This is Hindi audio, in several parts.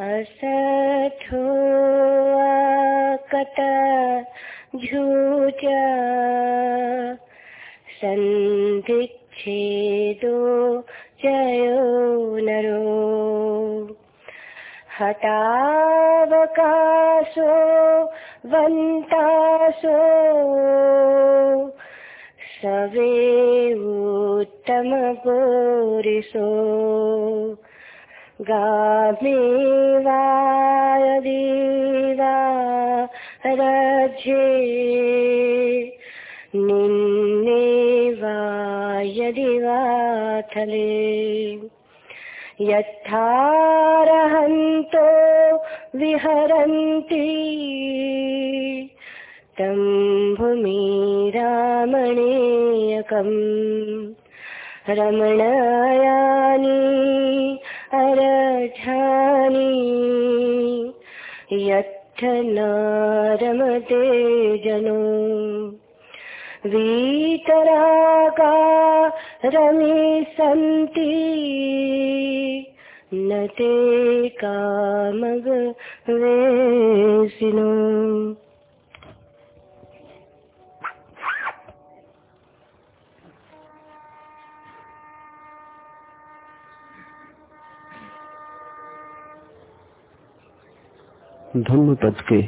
असठो कट झूचा सन्धिच्छेदो जयो नरो। हतावकाशो वन्तासो सवे उत्तमगोरिसो गामेवायदीवा रज्ये निन्ने वा यदि वाथले यथारहन्तो विहरन्ति। तं भूमिरामणेयकम् रमणायानि अरझानि यत्थ न रमते जनो वीतरागा रमि सन्ति। न कामग वेसिनो। धम्म पद के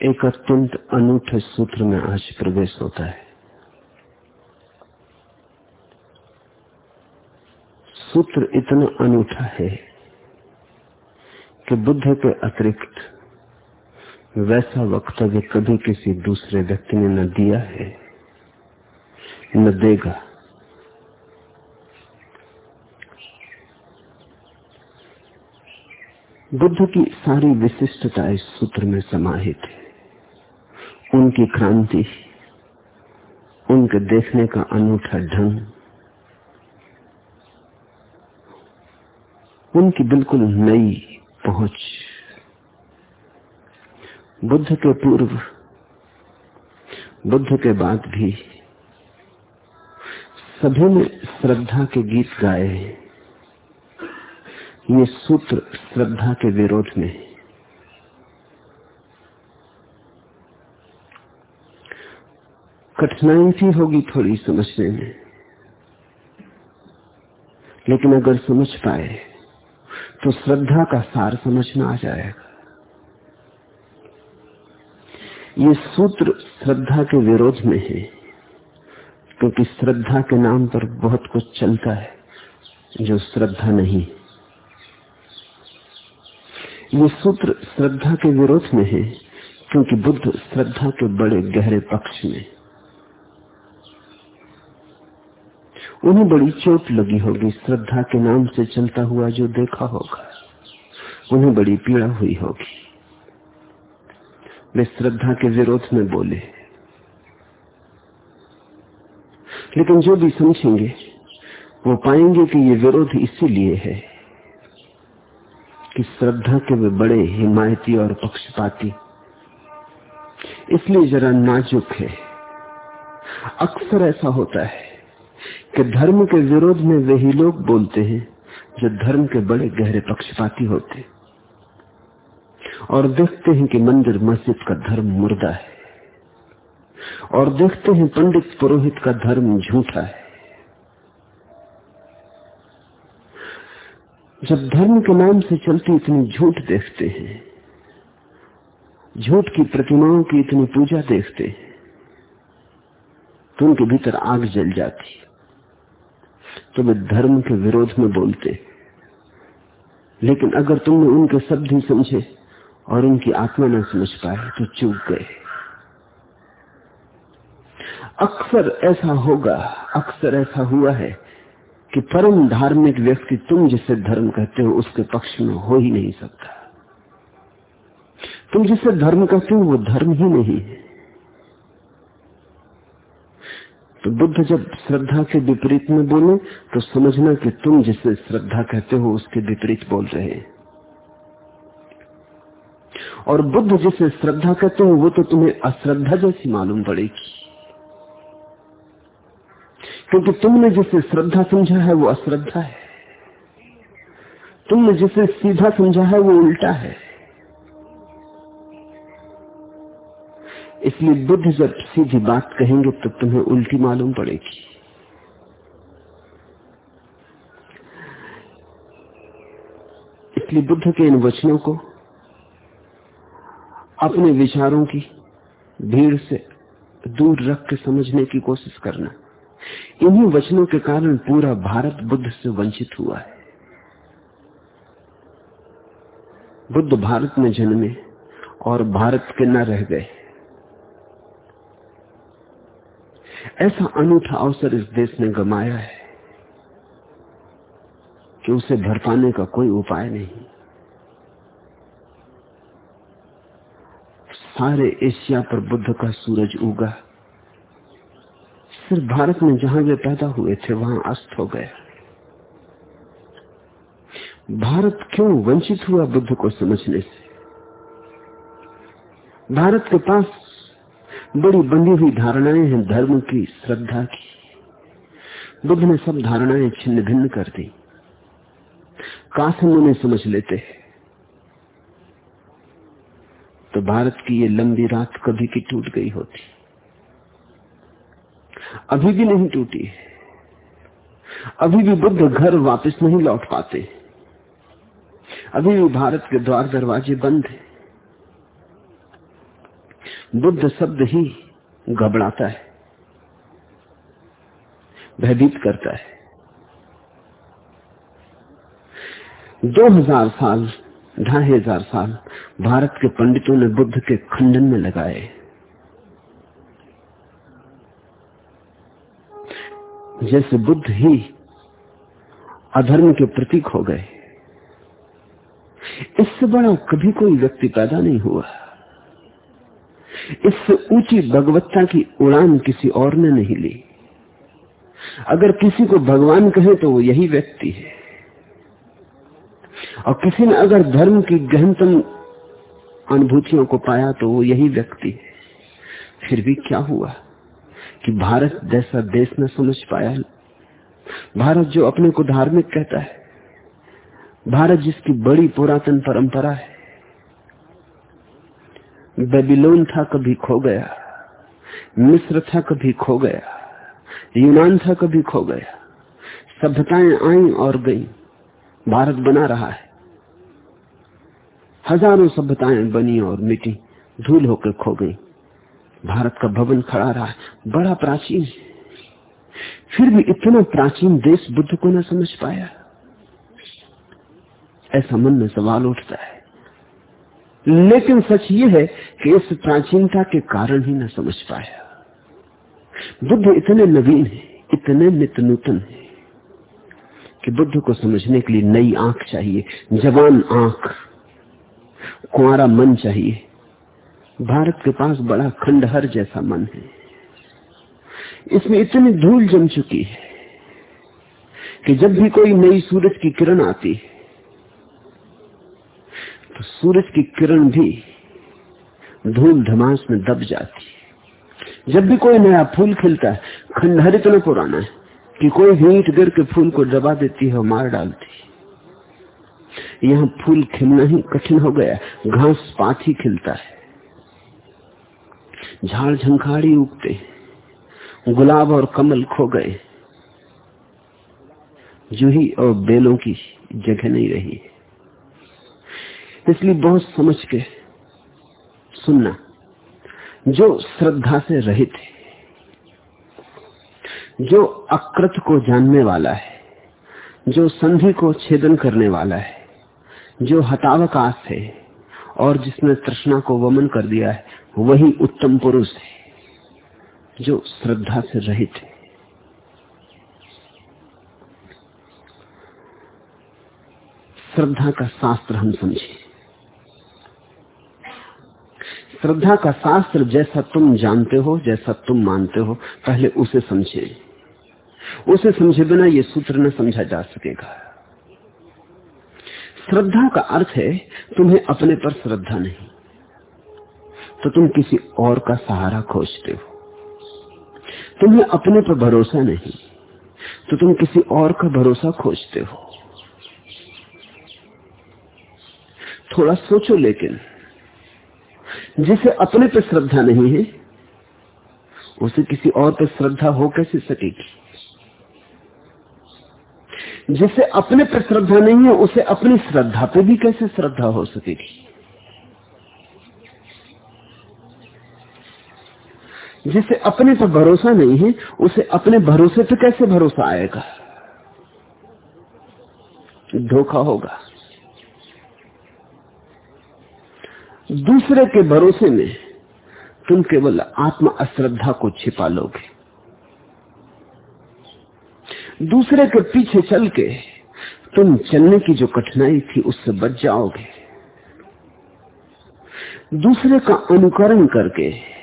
एक अत्यंत अनूठे सूत्र में आज प्रवेश होता है। सूत्र इतना अनूठा है कि बुद्ध के अतिरिक्त वैसा वक्तव्य कभी किसी दूसरे व्यक्ति ने न दिया है, न देगा। बुद्ध की सारी विशिष्टता इस सूत्र में समाहित है। उनकी क्रांति, उनके देखने का अनूठा ढंग, उनकी बिल्कुल नई पहुँच। बुद्ध के पूर्व, बुद्ध के बाद भी सभी ने श्रद्धा के गीत गाए हैं। ये सूत्र श्रद्धा के विरोध में है। कठिनाई भी होगी थोड़ी समझने में। लेकिन अगर समझ पाए तो श्रद्धा का सार समझ में आ जाएगा। ये सूत्र श्रद्धा के विरोध में है, क्योंकि श्रद्धा के नाम पर बहुत कुछ चलता है जो श्रद्धा नहीं। ये सूत्र श्रद्धा के विरोध में है, क्योंकि बुद्ध श्रद्धा के बड़े गहरे पक्ष में। उन्हें बड़ी चोट लगी होगी, श्रद्धा के नाम से चलता हुआ जो देखा होगा, उन्हें बड़ी पीड़ा हुई होगी। वे श्रद्धा के विरोध में बोले। लेकिन जो भी समझेंगे, वो पाएँगे कि ये विरोध इसीलिए है कि श्रद्धा के वे बड़े हिमायती और पक्षपाती। इसलिए जरा नाजुक है। अक्सर ऐसा होता है कि धर्म के विरोध में वही लोग बोलते हैं जो धर्म के बड़े गहरे पक्षपाती होते और देखते हैं कि मंदिर मस्जिद का धर्म मुर्दा है। और देखते हैं पंडित पुरोहित का धर्म झूठा है। जब धर्म के नाम से चलती इतनी झूठ देखते हैं, झूठ की प्रतिमाओं की इतनी पूजा देखते हैं तो उनके भीतर आग जल जाती तो वे धर्म के विरोध में बोलते लेकिन अगर तुमने उनके शब्द ही समझे और उनकी आत्मा न समझ पाए तो चूक गए। अक्सर ऐसा होगा, अक्सर ऐसा हुआ है कि परम धार्मिक व्यक्ति तुम जिसे धर्म कहते हो, उसके पक्ष में हो ही नहीं सकता। तुम जिसे धर्म कहते हो, वो धर्म ही नहीं है। तो बुद्ध जब श्रद्धा के विपरीत में बोले तो समझना कि तुम जिसे श्रद्धा कहते हो, उसके विपरीत बोल रहे हैं। और बुद्ध जिसे श्रद्धा कहते हो, वो तो तुम्हें अश्रद्धा जैसी मालूम पड़ेगी। क्योंकि तुमने जिसे श्रद्धा समझा है, वो अश्रद्धा है। तुमने जिसे सीधा समझा है, वो उल्टा है। इसलिए बुद्ध जब सीधी बात कहेंगे तो तुम्हें उल्टी मालूम पड़ेगी। इसलिए बुद्ध के इन वचनों को, अपने विचारों की भीड़ से दूर रख के समझने की कोशिश करना। इन्हीं वचनों के कारण पूरा भारत बुद्ध से वंचित हुआ है। बुद्ध भारत में जन्मे और भारत के न रह गए। ऐसा अनूठा अवसर इस देश ने गमाया है कि उसे भर पाने का कोई उपाय नहीं। सारे एशिया पर बुद्ध का सूरज उगा। सिर्फ़ भारत में जहाँ वे पैदा हुए थे, वहाँ अस्त हो गया भारत क्यों वंचित हुआ बुद्ध को समझने से? भारत के पास बड़ी बंधी हुई धारणाएँ हैं, धर्म की, श्रद्धा की। बुद्ध ने सब धारणाएँ छिन्न भिन्न कर दी। काश हम उन्हें समझ लेते। हैं तो भारत की ये लंबी रात कभी की टूट गई होती। अभी भी नहीं टूटी। अभी भी बुद्ध घर वापस नहीं लौट पाते। अभी भी भारत के द्वार दरवाजे बंद हैं। बुद्ध शब्द ही घबराता है, भयभीत करता है। दो हज़ार साल, ढाई हज़ार साल भारत के पंडितों ने बुद्ध के खंडन में लगाए। जैसे बुद्ध ही अधर्म के प्रतीक हो गए। इससे बड़ा कभी कोई व्यक्ति पैदा नहीं हुआ। इससे ऊँची भगवत्ता की उड़ान किसी और ने नहीं ली। अगर किसी को भगवान कहे तो वो यही व्यक्ति है। और किसी ने अगर धर्म की गहनतम अनुभूतियों को पाया तो वो यही व्यक्ति है। फिर भी क्या हुआ? कि भारत जैसा देश न समझ पाया भारत जो अपने को धार्मिक कहता है, भारत जिसकी बड़ी पुरातन परंपरा है, बेबीलोन था कभी खो गया, मिस्र था कभी खो गया, यूनान था कभी खो गया, सभ्यताएँ आई और गई, भारत बना रहा है। हज़ारों सभ्यताएँ बनी और मिटी, धूल होकर खो गई। भारत का भवन खड़ा रहा है। बड़ा प्राचीन है। फिर भी इतना प्राचीन देश बुद्ध को न समझ पाया। ऐसा मन में सवाल उठता है। लेकिन सच ये है कि इस प्राचीनता के कारण ही न समझ पाया। बुद्ध इतने नवीन है, इतने नित्य नूतन है, कि बुद्ध को समझने के लिए नई आँख चाहिए, जवान आँख कुआरा मन चाहिए। भारत के पास बड़ा खंडहर जैसा मन है। इसमें इतनी धूल जम चुकी है कि जब भी कोई नई सूरज की किरण आती है तो सूरज की किरण भी धूल धमास में दब जाती है। जब भी कोई नया फूल खिलता है, खंडहर इतना पुराना है कि कोई हीट गिर के फूल को दबा देती है और मार डालती है। यहाँ फूल खिलना ही कठिन हो गया घास पात ही खिलता है। झाड़ झंखाड़ी उगते, गुलाब और कमल खो गए। जूही और बेलों की जगह नहीं रही। इसलिए बहुत समझ के सुनना, जो श्रद्धा से रहित है, जो अकृत को जानने वाला है, जो संधि को छेदन करने वाला है, जो हतावकाश है, और जिसने तृष्णा को वमन कर दिया है वही उत्तम पुरुष है जो श्रद्धा से रहित है श्रद्धा का शास्त्र हम समझे। श्रद्धा का शास्त्र जैसा तुम जानते हो, जैसा तुम मानते हो, पहले उसे समझे। उसे समझे बिना यह सूत्र न समझा जा सकेगा। श्रद्धा का अर्थ है, तुम्हें अपने पर श्रद्धा नहीं। तो तुम किसी और का सहारा खोजते हो। तुम्हें अपने पर भरोसा नहीं तो तुम किसी और का भरोसा खोजते हो। थोड़ा सोचो लेकिन, जिसे अपने पर श्रद्धा नहीं है, उसे किसी और पे श्रद्धा हो कैसे सकेगी? जिसे अपने पर श्रद्धा नहीं है, उसे अपनी श्रद्धा पे भी कैसे श्रद्धा हो सकेगी? जिसे अपने पर भरोसा नहीं है, उसे अपने भरोसे पर कैसे भरोसा आएगा? धोखा होगा। दूसरे के भरोसे में तुम केवल आत्मा अश्रद्धा को छिपा लोगे। दूसरे के पीछे चल के तुम चलने की जो कठिनाई थी, उससे बच जाओगे। दूसरे का अनुकरण करके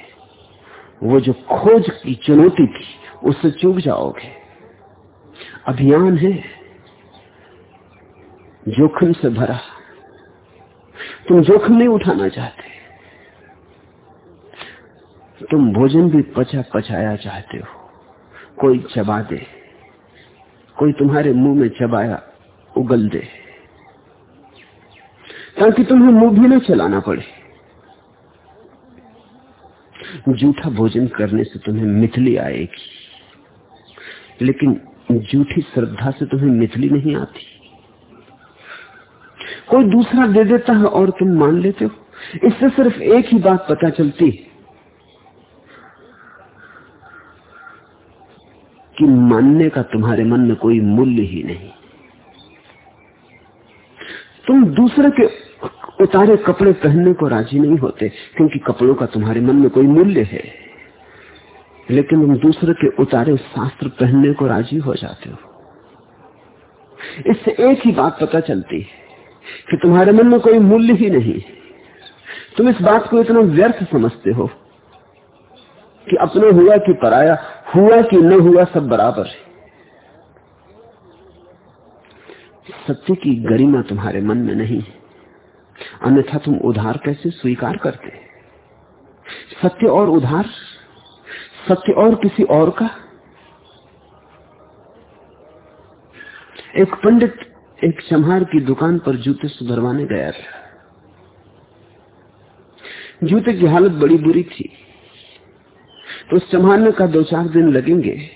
वो जो खोज की चुनौती थी, उससे चूक जाओगे। अभियान है, जोखिम से भरा। तुम जोखिम नहीं उठाना चाहते। तुम भोजन भी पचा पचाया चाहते हो। कोई चबा दे। कोई तुम्हारे मुँह में चबाया, उगल दे। ताकि तुम्हें मुँह भी न चलाना पड़े। जूठा भोजन करने से तुम्हें मिथली आएगी। लेकिन जूठी श्रद्धा से तुम्हें मिथली नहीं आती। कोई दूसरा दे देता है और तुम मान लेते हो। इससे सिर्फ़ एक ही बात पता चलती है कि मानने का तुम्हारे मन में कोई मूल्य ही नहीं। तुम दूसरे के उतारे कपड़े पहनने को राज़ी नहीं होते, क्योंकि कपड़ों का तुम्हारे मन में कोई मूल्य है। लेकिन तुम दूसरे के उतारे शास्त्र पहनने को राज़ी हो जाते हो। इससे एक ही बात पता चलती है कि तुम्हारे मन में कोई मूल्य ही नहीं। तुम इस बात को इतना व्यर्थ समझते हो कि अपने हुआ कि पराया, हुआ कि न हुआ सब बराबर है। सत्य की गरिमा तुम्हारे मन में नहीं है। अन्यथा तुम उधार कैसे स्वीकार करते? सत्य और उधार? सत्य और किसी और का? एक पंडित एक चम्हार की दुकान पर जूते सुधरवाने गया था। जूते की हालत बड़ी बुरी थी। तो उस चम्हार ने कहा, दो चार दिन लगेंगे।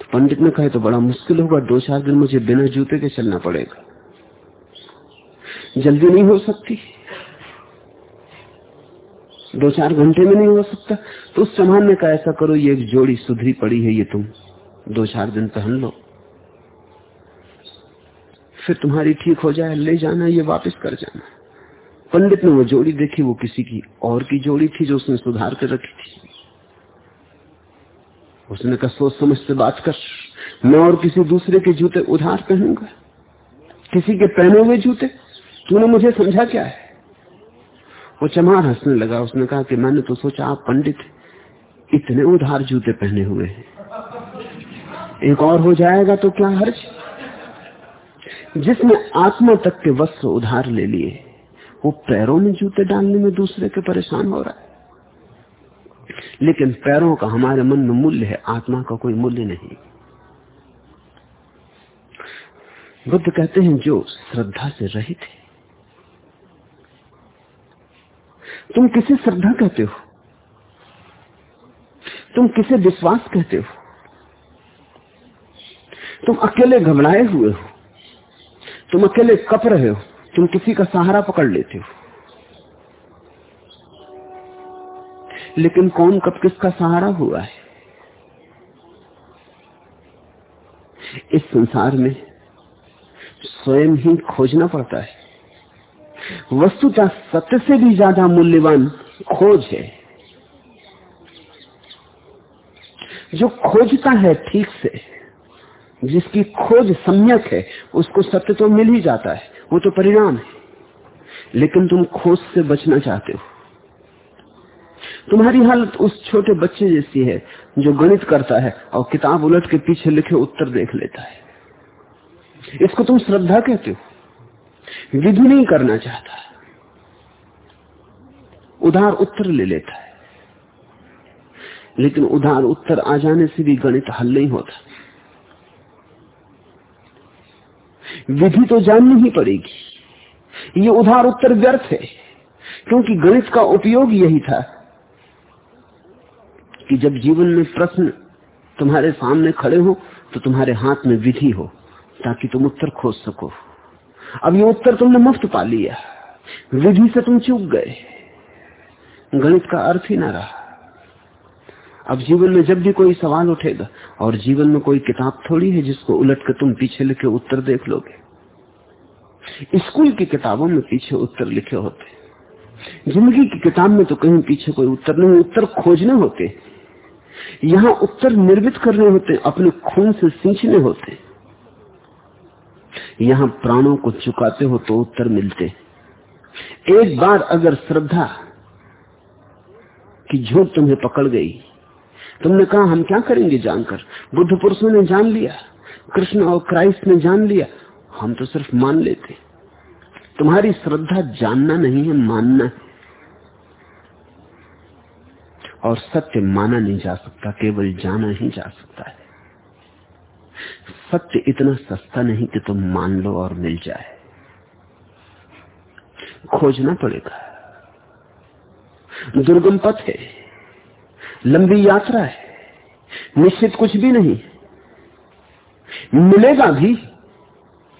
तो पंडित ने कहा तो बड़ा मुश्किल होगा, दो चार दिन मुझे बिना जूते के चलना पड़ेगा। जल्दी नहीं हो सकती। दो चार घंटे में नहीं हो सकता। तो उस ने कहा ऐसा करो, ये एक जोड़ी सुधरी पड़ी है ये तुम। दो चार दिन पहन लो। फिर तुम्हारी ठीक हो जाए, ले जाना, ये वापस कर जाना। पंडित ने वो जोड़ी देखी, वो किसी की और की जोड़ी थी जो उसने सुधार कर रखी थी। उसने कहा, सोच समझ से बात कर, मैं और किसी दूसरे के जूते उधार पहनूँगा। किसी के पहने हुए जूते? तूने मुझे समझा क्या है? वो चमार हंसने लगा। उसने कहा कि मैंने तो सोचा आप पंडित इतने उधार जूते पहने हुए हैं। एक और हो जाएगा तो क्या हर्ज? जिसने आत्मा तक के वस्त्र उधार ले लिए, वो पैरों में जूते डालने में दूसरे के परेशान हो रहा है। लेकिन पैरों का हमारे मन में मूल्य है, आत्मा का कोई मूल्य नहीं। बुद्ध कहते हैं, जो श्रद्धा से रहित है तुम किसे श्रद्धा कहते हो? तुम किसे विश्वास कहते हो? तुम अकेले घबराए हुए हो? तुम अकेले कप रहे हो? तुम किसी का सहारा पकड़ लेते हो? लेकिन कौन कब किसका सहारा हुआ है? इस संसार में स्वयं ही खोजना पड़ता है। वस्तुतः सत्य से भी ज़्यादा मूल्यवान खोज है। जो खोजता है ठीक से, जिसकी खोज सम्यक है, उसको सत्य तो मिल ही जाता है, वो तो परिणाम है। लेकिन तुम खोज से बचना चाहते हो। तुम्हारी हालत उस छोटे बच्चे जैसी है, जो गणित करता है और किताब उलट के पीछे लिखे उत्तर देख लेता है। इसको तुम श्रद्धा कहते हो। विधि नहीं करना चाहता। उधार उत्तर ले लेता है। लेकिन उधार उत्तर आ जाने से भी गणित हल नहीं होता। विधि तो जाननी ही पड़ेगी। ये उधार उत्तर व्यर्थ है, क्योंकि गणित का उपयोग यही था कि जब जीवन में प्रश्न तुम्हारे सामने खड़े हो तो तुम्हारे हाथ में विधि हो, ताकि तुम उत्तर खोज सको। अब ये उत्तर तुमने मुफ़्त पा लिया। विधि से तुम चूक गए। गणित का अर्थ ही ना रहा। अब जीवन में जब भी कोई सवाल उठेगा, और जीवन में कोई किताब थोड़ी है जिसको उलट कर तुम पीछे लिखे उत्तर देख लोगे। स्कूल की किताबों में पीछे उत्तर लिखे होते। ज़िंदगी की किताब में तो कहीं पीछे कोई उत्तर नहीं, उत्तर खोजने होते। यहाँ उत्तर निर्मित करने होते, अपने खून से सींचने होते। यहाँ प्राणों को चुकाते हो तो उत्तर मिलते। एक बार अगर श्रद्धा की झोंक तुम्हें पकड़ गई, तुमने कहा, हम क्या करेंगे जानकर? बुद्ध पुरुषों ने जान लिया, कृष्ण और क्राइस्ट ने जान लिया, हम तो सिर्फ़ मान लेते। तुम्हारी श्रद्धा जानना नहीं है, मानना है। और सत्य माना नहीं जा सकता, केवल जाना ही जा सकता है। सत्य इतना सस्ता नहीं कि तुम मान लो और मिल जाए। खोजना पड़ेगा। दुर्गम पथ है। लंबी यात्रा है। निश्चित कुछ भी नहीं। मिलेगा भी।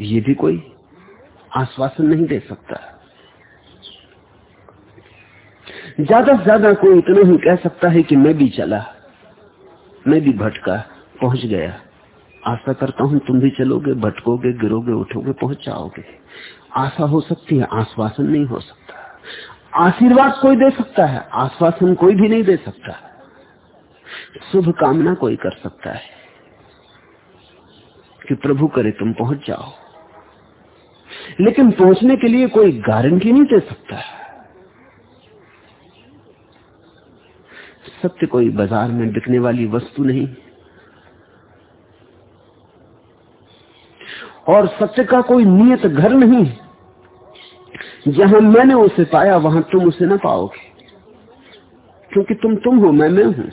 ये भी कोई आश्वासन नहीं दे सकता। ज़्यादा से ज़्यादा कोई इतना ही कह सकता है कि मैं भी चला। मैं भी भटका, पहुँच गया। आशा करता हूँ तुम भी चलोगे, भटकोगे, गिरोगे, उठोगे, पहुँच जाओगे। आशा हो सकती है, आश्वासन नहीं हो सकता। आशीर्वाद कोई दे सकता है, आश्वासन कोई भी नहीं दे सकता। शुभ कामना कोई कर सकता है कि प्रभु करे तुम पहुँच जाओ। लेकिन पहुँचने के लिए कोई गारंटी नहीं दे सकता। है सत्य कोई बाज़ार में बिकने वाली वस्तु नहीं। और सत्य का कोई नियत घर नहीं है। जहाँ मैंने उसे पाया, वहाँ तुम उसे ना पाओगे। क्योंकि तुम तुम हो, मैं मैं हूँ।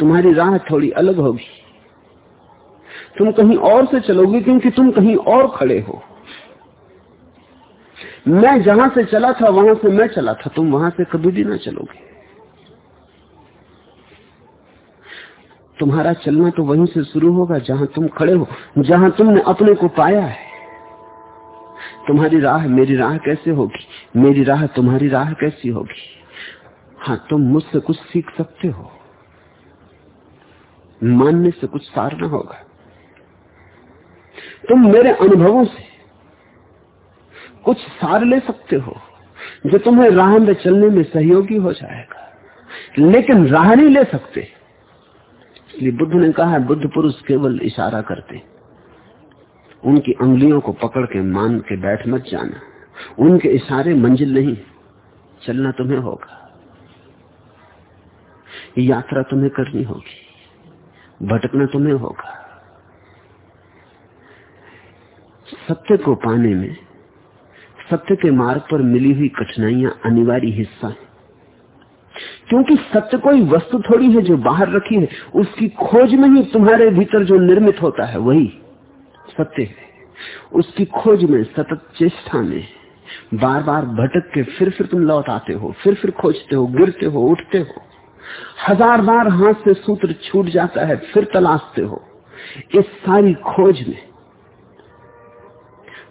तुम्हारी राह थोड़ी अलग होगी। तुम कहीं और से चलोगे, क्योंकि तुम कहीं और खड़े हो। मैं जहाँ से चला था, वहाँ से मैं चला था। तुम वहाँ से कभी भी ना चलोगे। तुम्हारा चलना तो वहीं से शुरू होगा, जहाँ तुम खड़े हो, जहाँ तुमने अपने को पाया है। तुम्हारी राह मेरी राह कैसे होगी? मेरी राह तुम्हारी राह कैसी होगी? हाँ तुम मुझसे कुछ सीख सकते हो। मानने से कुछ सार न होगा। तुम मेरे अनुभवों से कुछ सार ले सकते हो, जो तुम्हें राह में चलने में सहयोगी हो जाएगा। लेकिन राह नहीं ले सकते। इसलिए बुद्ध ने कहा है, बुद्ध पुरुष केवल इशारा करते उनकी अंगुलियों को पकड़ के, मान के बैठ मत जाना। उनके इशारे मंजिल नहीं, चलना तुम्हें होगा। यात्रा तुम्हें करनी होगी, भटकना तुम्हें होगा। सत्य को पाने में, सत्य के मार्ग पर मिली हुई कठिनाइयाँ अनिवार्य हिस्सा है। क्योंकि सत्य कोई वस्तु थोड़ी है जो बाहर रखी है, उसकी खोज में ही तुम्हारे भीतर जो निर्मित होता है, वही सत्य है। उसकी खोज में, सतत चेष्टा में बार बार भटक के फिर फिर तुम लौट आते हो, फिर फिर खोजते हो, गिरते हो, उठते हो। हज़ार बार हाथ से सूत्र छूट जाता है, फिर तलाशते हो। इस सारी खोज में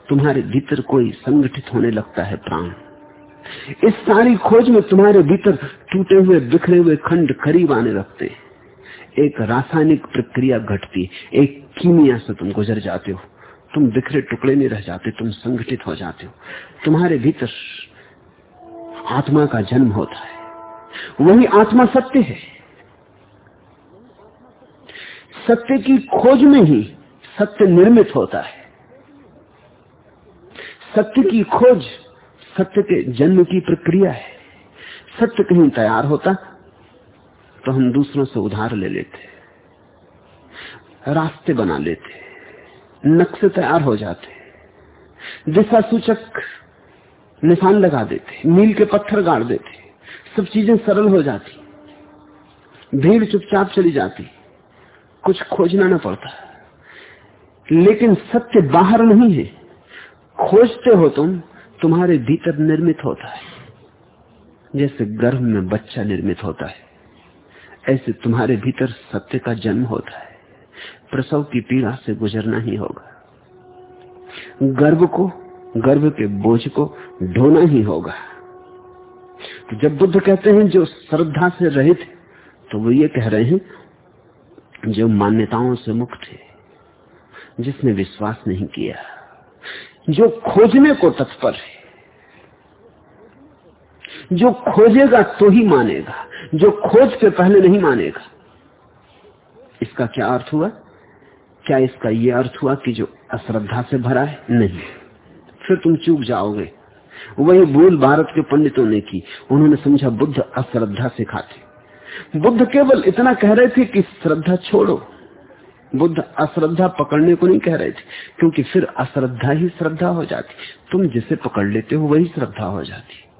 तुम्हारे भीतर कोई संगठित होने लगता है प्राण। इस सारी खोज में तुम्हारे भीतर टूटे हुए, बिखरे हुए खंड करीब आने लगते हैं। एक रासायनिक प्रक्रिया घटती, एक कीमिया से तुम गुजर जाते हो। तुम बिखरे टुकड़े नहीं रह जाते, तुम संगठित हो जाते हो। तुम्हारे भीतर आत्मा का जन्म होता है। वही आत्मा सत्य है। सत्य की खोज में ही सत्य निर्मित होता है। सत्य की खोज सत्य के जन्म की प्रक्रिया है। सत्य कहीं तैयार होता तो हम दूसरों से उधार ले लेते, रास्ते बना लेते, नक्शे तैयार हो जाते, दिशा सूचक निशान लगा देते, मील के पत्थर गाड़ देते, सब चीज़ें सरल हो जाती, भीड़ चुपचाप चली जाती, कुछ खोजना ना पड़ता। लेकिन सत्य बाहर नहीं है, खोजते हो तुम तुम्हारे भीतर निर्मित होता है। जैसे गर्भ में बच्चा निर्मित होता है, ऐसे तुम्हारे भीतर सत्य का जन्म होता है। प्रसव की पीड़ा से गुजरना ही होगा। गर्भ को, गर्भ के बोझ को ढोना ही होगा। तो जब बुद्ध कहते हैं जो श्रद्धा से रहित तो वो ये कह रहे हैं, जो मान्यताओं से मुक्त है, जिसने विश्वास नहीं किया, जो खोजने को तत्पर है जो खोजेगा तो ही मानेगा, जो खोज के पहले नहीं मानेगा। इसका क्या अर्थ हुआ? क्या इसका यह अर्थ हुआ कि जो अश्रद्धा से भरा है? नहीं। फिर तुम चूक जाओगे। वही भूल भारत के पंडितों ने की। उन्होंने समझा बुद्ध अश्रद्धा सिखाते बुद्ध केवल इतना कह रहे थे कि श्रद्धा छोड़ो। बुद्ध अश्रद्धा पकड़ने को नहीं कह रहे थे, क्योंकि फिर अश्रद्धा ही श्रद्धा हो जाती। तुम जिसे पकड़ लेते हो, वही श्रद्धा हो जाती।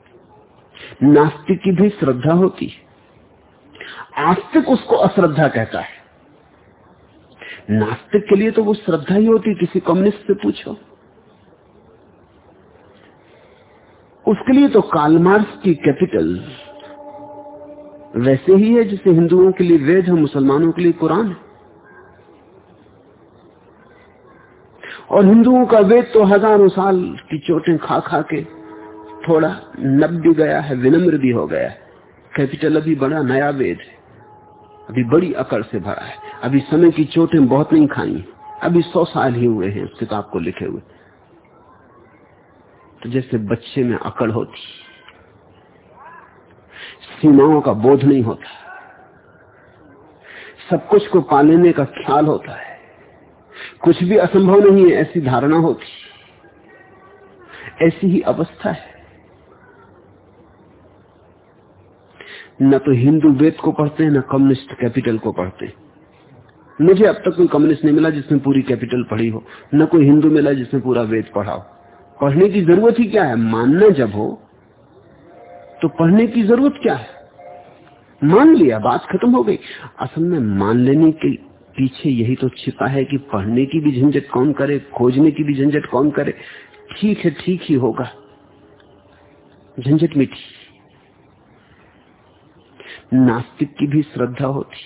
नास्तिक की भी श्रद्धा होती है। आस्तिक उसको अश्रद्धा कहता है। नास्तिक के लिए तो वो श्रद्धा ही होती किसी कम्युनिस्ट से पूछो। उसके लिए तो कालमार्स की कैपिटल वैसे ही है, जिसे हिंदुओं के लिए वेद है, मुसलमानों के लिए कुरान है। और हिंदुओं का वेद तो हज़ारों साल की चोटें खा खा के थोड़ा नब भी गया है, विनम्र भी हो गया कैपिटल अभी बड़ा नया वेद है। अभी बड़ी अकड़ से भरा है। अभी समय की चोटें बहुत नहीं खाई अभी सौ साल ही हुए हैं उस किताब को लिखे हुए। तो जैसे बच्चे में अकड़ होती, सीमाओं का बोध नहीं होता। सब कुछ को पालेने का ख्याल होता है। कुछ भी असंभव नहीं है, ऐसी धारणा होती। ऐसी ही अवस्था है। न तो हिंदू वेद को पढ़ते हैं, न कम्युनिस्ट कैपिटल को पढ़ते हैं। मुझे अब तक कोई कम्युनिस्ट नहीं मिला जिसने पूरी कैपिटल पढ़ी हो, न कोई हिंदू मिला जिसने पूरा वेद पढ़ा हो। पढ़ने की ज़रूरत ही क्या है? मानना जब हो तो पढ़ने की ज़रूरत क्या है? मान लिया, बात खत्म हो गई। असल में मान लेने के पीछे यही तो छिपा है कि पढ़ने की भी झंझट कौन करे, खोजने की भी झंझट कौन करे? ठीक है, ठीक ही होगा। झंझट मिठी नास्तिक की भी श्रद्धा होती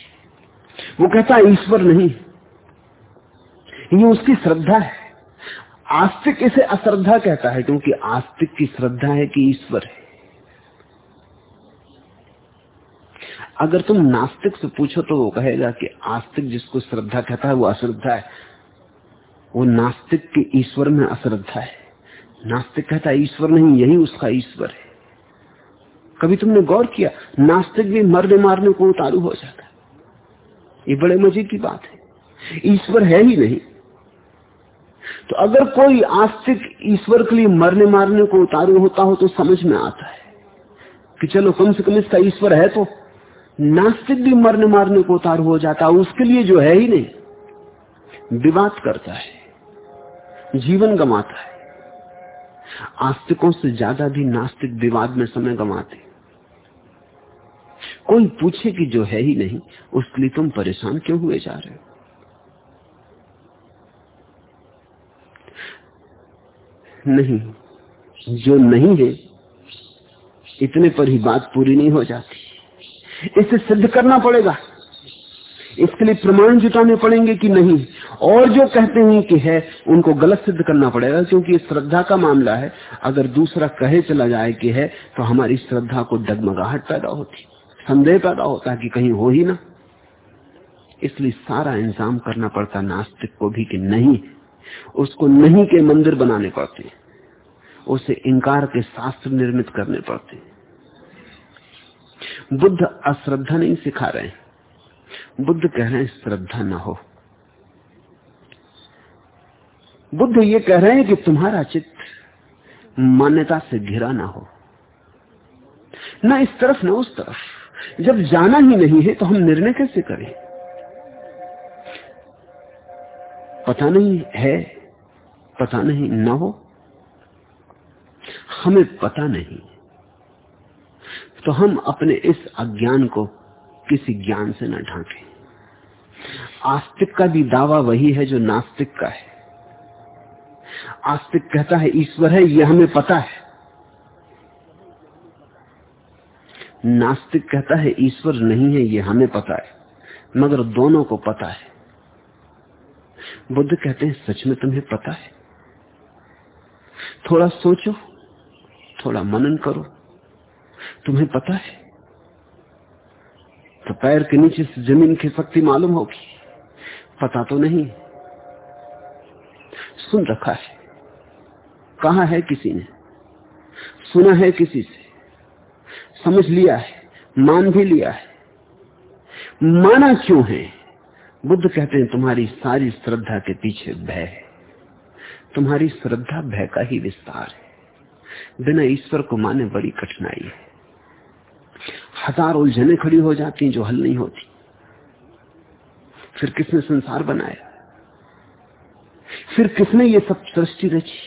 वो कहता है, ईश्वर नहीं ये उसकी श्रद्धा है। आस्तिक इसे अश्रद्धा कहता है, क्योंकि आस्तिक की श्रद्धा है कि ईश्वर है। अगर तुम नास्तिक से पूछो तो वो कहेगा कि आस्तिक जिसको श्रद्धा कहता है, वो अश्रद्धा है। वो नास्तिक के ईश्वर में अश्रद्धा है। नास्तिक कहता है, ईश्वर नहीं, यही उसका ईश्वर है। कभी तुमने गौर किया, नास्तिक भी मरने मारने को उतारू हो जाता है। ये बड़े मज़े की बात है। ईश्वर है ही नहीं। तो अगर कोई आस्तिक ईश्वर के लिए मरने मारने को उतारू होता हो तो समझ में आता है कि चलो, कम से कम इसका ईश्वर है तो नास्तिक भी मरने मारने को उतारू हो जाता है, उसके लिए जो है ही नहीं। विवाद करता है, जीवन गमाता है। आस्तिकों से ज़्यादा भी नास्तिक विवाद में समय गंवाते कोई पूछे कि जो है ही नहीं, उसके लिए तुम परेशान क्यों हुए जा रहे हो? नहीं, जो नहीं है, इतने पर ही बात पूरी नहीं हो जाती। इसे सिद्ध करना पड़ेगा। इसके लिए प्रमाण जुटाने पड़ेंगे कि नहीं। और जो कहते हैं कि है, उनको गलत सिद्ध करना पड़ेगा, क्योंकि श्रद्धा का मामला है। अगर दूसरा कहे चला जाए कि है तो हमारी श्रद्धा को डगमगाहट पैदा होती। संदेह पैदा होता है कि कहीं हो ही ना। इसलिए सारा इंतज़ाम करना पड़ता नास्तिक को भी कि नहीं, उसको नहीं के मंदिर बनाने पड़ते, उसे इंकार के शास्त्र निर्मित करने पड़ते। बुद्ध अश्रद्धा नहीं सिखा रहे बुद्ध कह रहे हैं, श्रद्धा ना हो। बुद्ध ये कह रहे हैं कि तुम्हारा चित्त मान्यता से घिरा ना हो। ना इस तरफ़, ना उस तरफ़। जब जाना ही नहीं है तो हम निर्णय कैसे करें? पता नहीं है, पता नहीं ना हो। हमें पता नहीं। तो हम अपने इस अज्ञान को किसी ज्ञान से न ढांके। आस्तिक का भी दावा वही है जो नास्तिक का है। आस्तिक कहता है, ईश्वर है यह हमें पता है। नास्तिक कहता है, ईश्वर नहीं है, ये हमें पता है, मगर दोनों को पता है। बुद्ध कहते हैं, सच में तुम्हें पता है। थोड़ा सोचो, थोड़ा मनन करो, तुम्हें पता है। तो पैर के नीचे से ज़मीन की शक्ति मालूम होगी। पता तो नहीं। सुन रखा है। कहा है किसी ने? सुना है किसी से? समझ लिया है, मान भी लिया है। माना क्यों है? बुद्ध कहते हैं, तुम्हारी सारी श्रद्धा के पीछे भय है। तुम्हारी श्रद्धा भय का ही विस्तार है। बिना ईश्वर को माने बड़ी कठिनाई है। हज़ार उलझने खड़ी हो जाती जो हल नहीं होती। फिर किसने संसार बनाया? फिर किसने ये सब सृष्टि रची?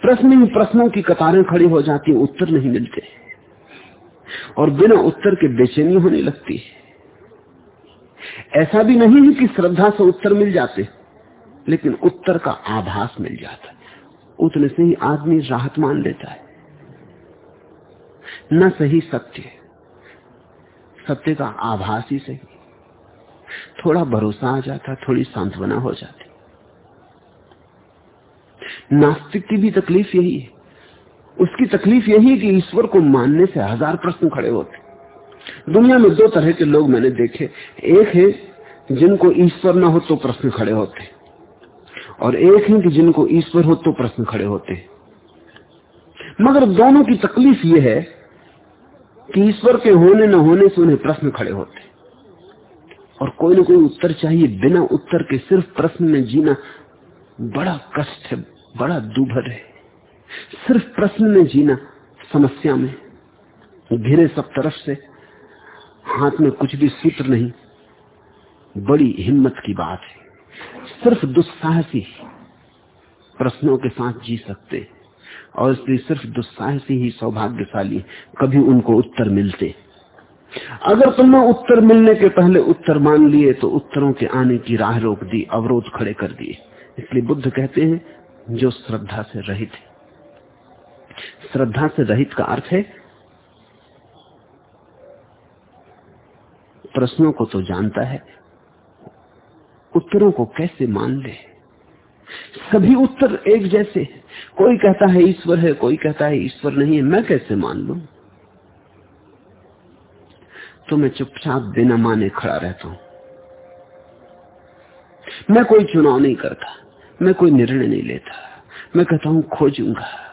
प्रश्न ही प्रश्नों की कतारें खड़ी हो जाती उत्तर नहीं मिलते। और बिना उत्तर के बेचैनी होने लगती है। ऐसा भी नहीं है कि श्रद्धा से उत्तर मिल जाते, लेकिन उत्तर का आभास मिल जाता है। उतने से ही आदमी राहत मान लेता है। न सही सत्य सत्य का आभास ही सही। थोड़ा भरोसा आ जाता, थोड़ी सांत्वना हो जाती। नास्तिक की भी तकलीफ़ यही है। उसकी तकलीफ़ यही है कि ईश्वर को मानने से हज़ार प्रश्न खड़े होते दुनिया में दो तरह के लोग मैंने देखे। एक है, जिनको ईश्वर ना हो तो प्रश्न खड़े होते और एक है कि जिनको ईश्वर हो तो प्रश्न खड़े होते मगर दोनों की तकलीफ़ यह है कि ईश्वर के होने न होने से उन्हें प्रश्न खड़े होते और कोई ना कोई उत्तर चाहिए। बिना उत्तर के सिर्फ़ प्रश्न में जीना बड़ा कष्ट है। बड़ा दुभर है। सिर्फ़ प्रश्न में जीना समस्या में। घिरे सब तरफ़ से। हाथ में कुछ भी सूत्र नहीं। बड़ी हिम्मत की बात है। सिर्फ़ दुस्साहसी प्रश्नों के साथ जी सकते। और इसलिए सिर्फ़ दुस्साहसी ही सौभाग्यशाली कभी उनको उत्तर मिलते। अगर तुमने उत्तर मिलने के पहले उत्तर मान लिए तो उत्तरों के आने की राह रोक दी, अवरोध खड़े कर दिए। इसलिए बुद्ध कहते हैं जो श्रद्धा से रहित है। श्रद्धा से रहित का अर्थ है, प्रश्नों को तो जानता है, उत्तरों को कैसे मान ले? सभी उत्तर एक जैसे कोई कहता है ईश्वर है, कोई कहता है ईश्वर नहीं है, मैं कैसे मान लू? तो मैं चुपचाप बिना माने खड़ा रहता हूँ। मैं कोई चुनाव नहीं करता। मैं कोई निर्णय नहीं लेता। मैं कहता हूँ, खोजूँगा।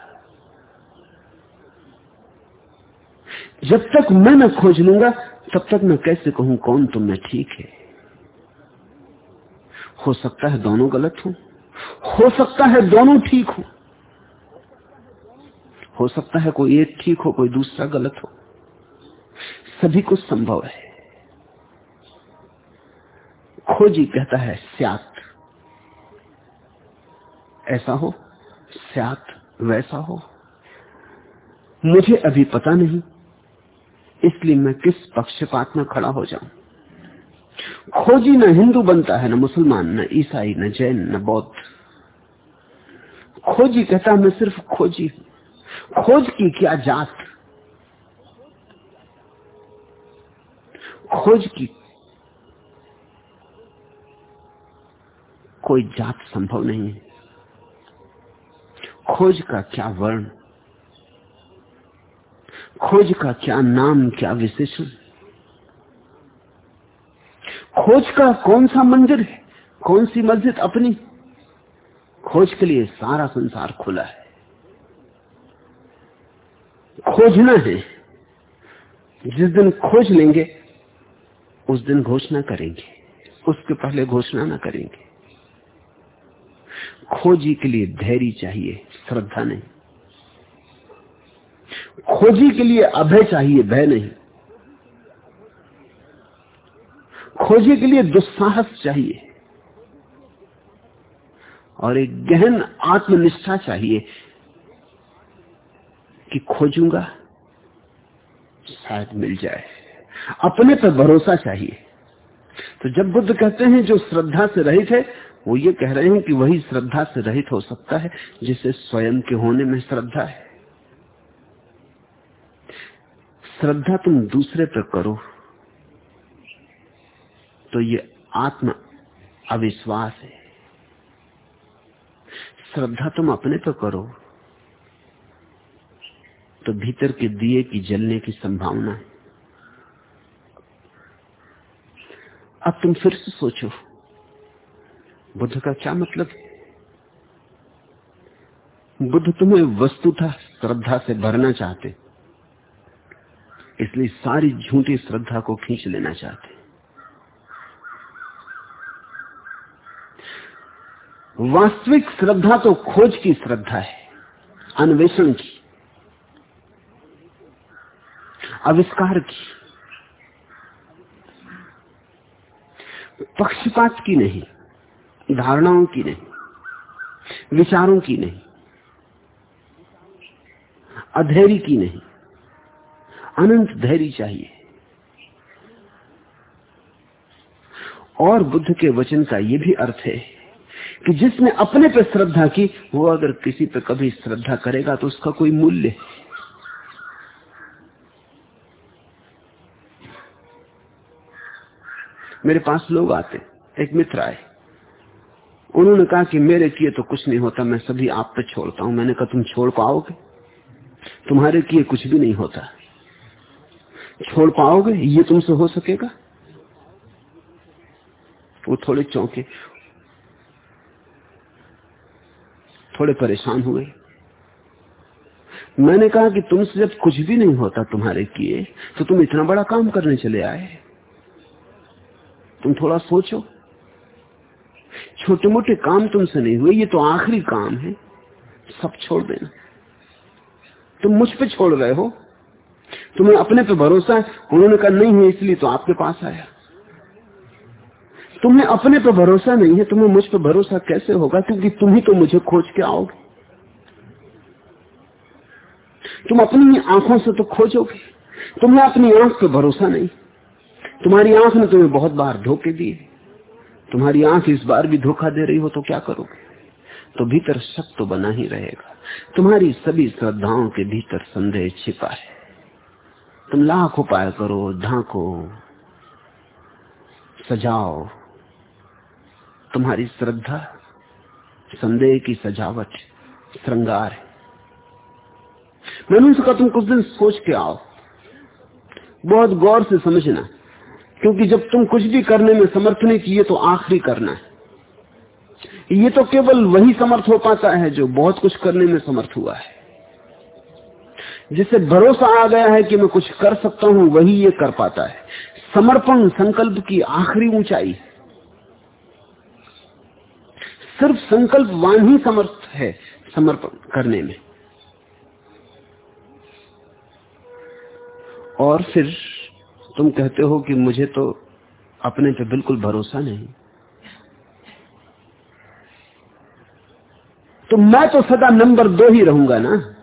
जब तक मैं न खोज लूँगा, तब तक मैं कैसे कहूँ, कौन तुम में ठीक है? हो सकता है दोनों गलत हो। हो सकता है दोनों ठीक हो। हो सकता है कोई एक ठीक हो, कोई दूसरा गलत हो। सभी कुछ संभव है। खोजी कहता है, स्यात। ऐसा हो, स्यात वैसा हो। मुझे अभी पता नहीं, इसलिए मैं किस पक्षपात में खड़ा हो जाऊँ। खोजी न हिंदू बनता है, न मुसलमान, न ईसाई, न जैन, न बौद्ध। खोजी कहता मैं सिर्फ़ खोजी खोज की क्या जात? खोज की कोई जात संभव नहीं है। खोज का क्या वर्ण? खोज का क्या नाम, क्या विशेषण? खोज का कौन सा मंदिर है? कौन सी मस्जिद अपनी? खोज के लिए सारा संसार खुला है। खोजना है। जिस दिन खोज लेंगे, उस दिन घोषणा करेंगे। उसके पहले घोषणा ना करेंगे। खोजी के लिए धैर्य चाहिए, श्रद्धा नहीं। खोजी के लिए अभय चाहिए, भय नहीं। खोजी के लिए दुस्साहस चाहिए। और एक गहन आत्मनिष्ठा चाहिए कि खोजूँगा, शायद मिल जाए। अपने पर भरोसा चाहिए। तो जब बुद्ध कहते हैं जो श्रद्धा से रहित है वो ये कह रहे हैं कि वही श्रद्धा से रहित हो सकता है, जिसे स्वयं के होने में श्रद्धा है। श्रद्धा तुम दूसरे पर करो तो ये आत्म अविश्वास है। श्रद्धा तुम अपने पर करो तो भीतर के दिए की जलने की संभावना है। अब तुम फिर से सोचो बुद्ध का क्या मतलब? है बुद्ध तुम्हें वस्तुतः श्रद्धा से भरना चाहते, इसलिए सारी झूठी श्रद्धा को खींच लेना चाहते। वास्तविक श्रद्धा तो खोज की श्रद्धा है, अन्वेषण की, आविष्कार की। पक्षपात की नहीं धारणाओं की नहीं, विचारों की नहीं, अधैर्य की नहीं, अनंत धैर्य चाहिए। और बुद्ध के वचन का यह भी अर्थ है कि जिसने अपने पे श्रद्धा की, वो अगर किसी पे कभी श्रद्धा करेगा तो उसका कोई मूल्य है। मेरे पास लोग आते, एक मित्र आए उन्होंने कहा कि मेरे किए तो कुछ नहीं होता, मैं सभी आप पे छोड़ता हूँ। मैंने कहा, तुम छोड़ पाओगे? तुम्हारे किए कुछ भी नहीं होता। छोड़ पाओगे? ये तुमसे हो सकेगा? वो थोड़े चौंके। थोड़े परेशान हुए। मैंने कहा कि तुमसे जब कुछ भी नहीं होता तुम्हारे किए तो तुम इतना बड़ा काम करने चले आए। तुम थोड़ा सोचो। छोटे मोटे काम तुमसे नहीं हुए, ये तो आखिरी काम है। सब छोड़ देना। तुम मुझ पे छोड़ रहे हो। तुम्हें अपने पे भरोसा है। उन्होंने कहा, नहीं है इसलिए तो आपके पास आया। तुम्हें अपने पे भरोसा नहीं है, तुम्हें मुझ पे भरोसा कैसे होगा? क्योंकि तुम ही तो मुझे खोज के आओगे। तुम अपनी आँखों से तो खोजोगे। तुम्हें अपनी आँख पे भरोसा नहीं। तुम्हारी आँख ने तुम्हें बहुत बार धोखे दिए। तुम्हारी आँख इस बार भी धोखा दे रही हो तो क्या करोगे? तो भीतर शक तो बना ही रहेगा। तुम्हारी सभी श्रद्धाओं के भीतर संदेह छिपा है। तुम लाख उपाय करो ढांको सजाओ। तुम्हारी श्रद्धा, संदेह की सजावट, श्रृंगार है। मैंने उनसे कहा तुम कुछ दिन सोच के आओ। बहुत गौर से समझना। क्योंकि जब तुम कुछ भी करने में समर्थ नहीं किए तो आखिरी करना है। ये तो केवल वही समर्थ हो पाता है जो बहुत कुछ करने में समर्थ हुआ है। जिसे भरोसा आ गया है कि मैं कुछ कर सकता हूँ, वही ये कर पाता है। समर्पण संकल्प की आखिरी ऊंचाई। सिर्फ़ संकल्प वान ही समर्थ है समर्पण करने में। और फिर तुम कहते हो कि मुझे तो अपने पे बिल्कुल भरोसा नहीं। तो मैं तो सदा नंबर दो ही रहूँगा ना?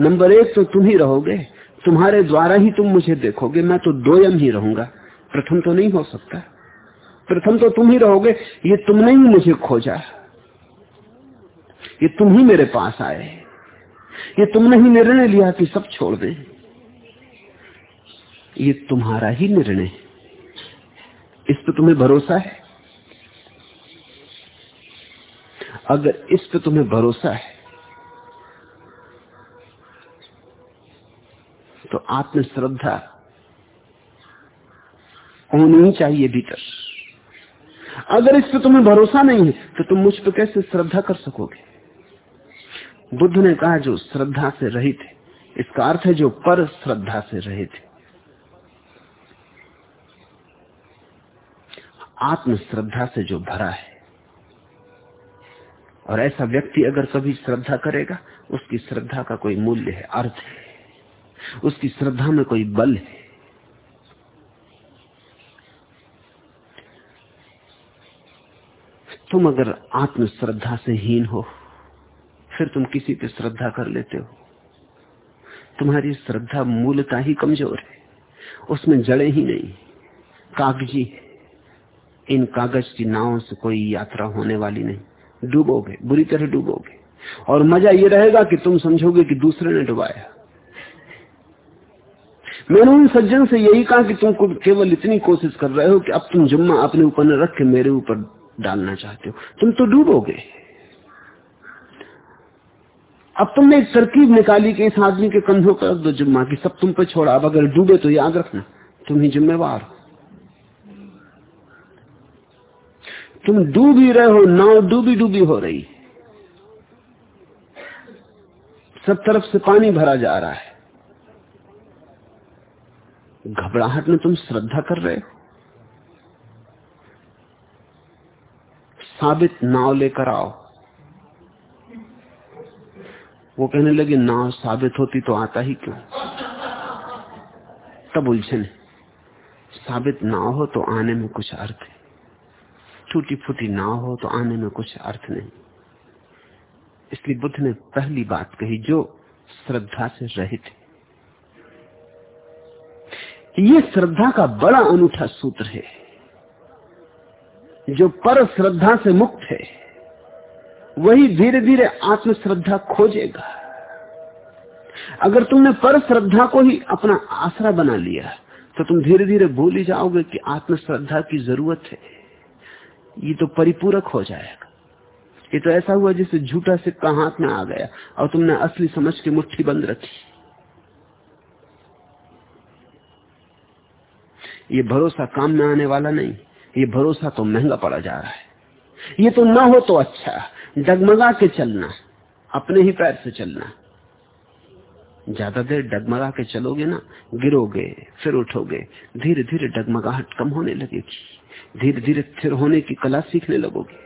नंबर एक तो तुम ही रहोगे। तुम्हारे द्वारा ही तुम मुझे देखोगे। मैं तो दोयम ही रहूँगा। प्रथम तो नहीं हो सकता। प्रथम तो तुम ही रहोगे। ये तुमने ही मुझे खोजा। ये तुम ही मेरे पास आए। ये तुमने ही निर्णय लिया कि सब छोड़ दें। ये तुम्हारा ही निर्णय है। इस पर तुम्हें भरोसा है? अगर इस पर तुम्हें भरोसा है तो आत्म श्रद्धा होनी ही चाहिए भीतर। अगर इस पर तुम्हें भरोसा नहीं है तो तुम मुझ पर कैसे श्रद्धा कर सकोगे? बुद्ध ने कहा, जो श्रद्धा से रहित है, इसका अर्थ है जो पर श्रद्धा से रहित है। आत्म श्रद्धा से जो भरा है। और ऐसा व्यक्ति अगर कभी श्रद्धा करेगा, उसकी श्रद्धा का कोई मूल्य है, अर्थ है। उसकी श्रद्धा में कोई बल है। तुम अगर आत्म श्रद्धा से हीन हो, फिर तुम किसी पे श्रद्धा कर लेते हो। तुम्हारी श्रद्धा मूलता ही कमज़ोर है। उसमें जड़े ही नहीं, कागज़ी है। इन कागज़ की नावों से कोई यात्रा होने वाली नहीं। डूबोगे, बुरी तरह डूबोगे। और मज़ा ये रहेगा कि तुम समझोगे कि दूसरे ने डुबाया। मैंने उन सज्जन से यही कहा कि तुम केवल इतनी कोशिश कर रहे हो कि अब तुम जुम्मा अपने ऊपर न रख के मेरे ऊपर डालना चाहते हो। तुम तो डूबोगे। अब तुमने एक तरकीब निकाली कि इस आदमी के कंधों पर दो जुम्मा की सब तुम पर छोड़ा। अब अगर डूबे तो याद रखना, तुम ही जिम्मेवार हो। तुम डूब ही रहे हो नाव डूबी डूबी हो रही। सब तरफ़ से पानी भरा जा रहा है। घबराहट में तुम श्रद्धा कर रहे हो। साबित नाव लेकर आओ। वो कहने लगे, नाव साबित होती तो आता ही क्यों? तब उलझन। साबित नाव हो तो आने में कुछ अर्थ है। टूटी फूटी नाव हो तो आने में कुछ अर्थ नहीं। इसलिए बुद्ध ने पहली बात कही जो श्रद्धा से रहित है। ये श्रद्धा का बड़ा अनूठा सूत्र है। जो पर श्रद्धा से मुक्त है, वही धीरे धीरे आत्म श्रद्धा खोजेगा। अगर तुमने पर श्रद्धा को ही अपना आसरा बना लिया तो तुम धीरे धीरे भूल ही जाओगे कि आत्म श्रद्धा की ज़रूरत है। ये तो परिपूरक हो जाएगा। ये तो ऐसा हुआ जिसे झूठा सिक्का हाथ में आ गया और तुमने असली समझ के मुट्ठी बंद रखी। ये भरोसा काम में आने वाला नहीं, ये भरोसा तो महँगा पड़ा जा रहा है। ये तो ना हो तो अच्छा डगमगा के चलना, अपने ही पैर से चलना। ज़्यादा देर डगमगा के चलोगे ना, गिरोगे, फिर उठोगे धीरे धीरे डगमगाहट कम होने लगेगी। धीरे धीरे स्थिर होने की कला सीखने लगोगे।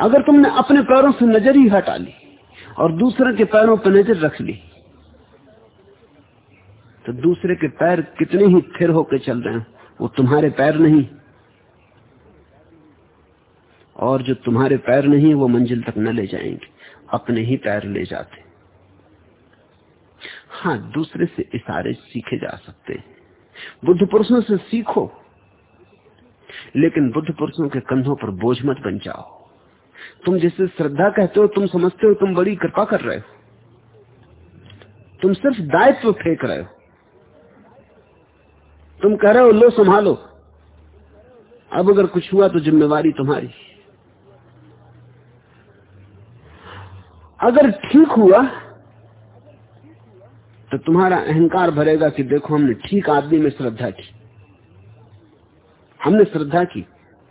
अगर तुमने अपने पैरों से नज़र ही हटा ली और दूसरे के पैरों पर नज़र रख ली तो दूसरे के पैर कितने ही स्थिर होकर चल रहे हैं, वो तुम्हारे पैर नहीं। और जो तुम्हारे पैर नहीं वो मंजिल तक न ले जाएँगे, अपने ही पैर ले जाते। हाँ दूसरे से इशारे सीखे जा सकते हैं। बुद्ध पुरुषों से सीखो। लेकिन बुद्ध पुरुषों के कंधों पर बोझ मत बन जाओ। तुम जिसे श्रद्धा कहते हो, तुम समझते हो तुम बड़ी कृपा कर रहे हो। तुम सिर्फ़ दायित्व फेंक रहे हो। तुम कह रहे हो, लो, संभालो। अब अगर कुछ हुआ तो जिम्मेवारी तुम्हारी। अगर ठीक हुआ तो तुम्हारा अहंकार भरेगा कि देखो हमने ठीक आदमी में श्रद्धा की। हमने श्रद्धा की,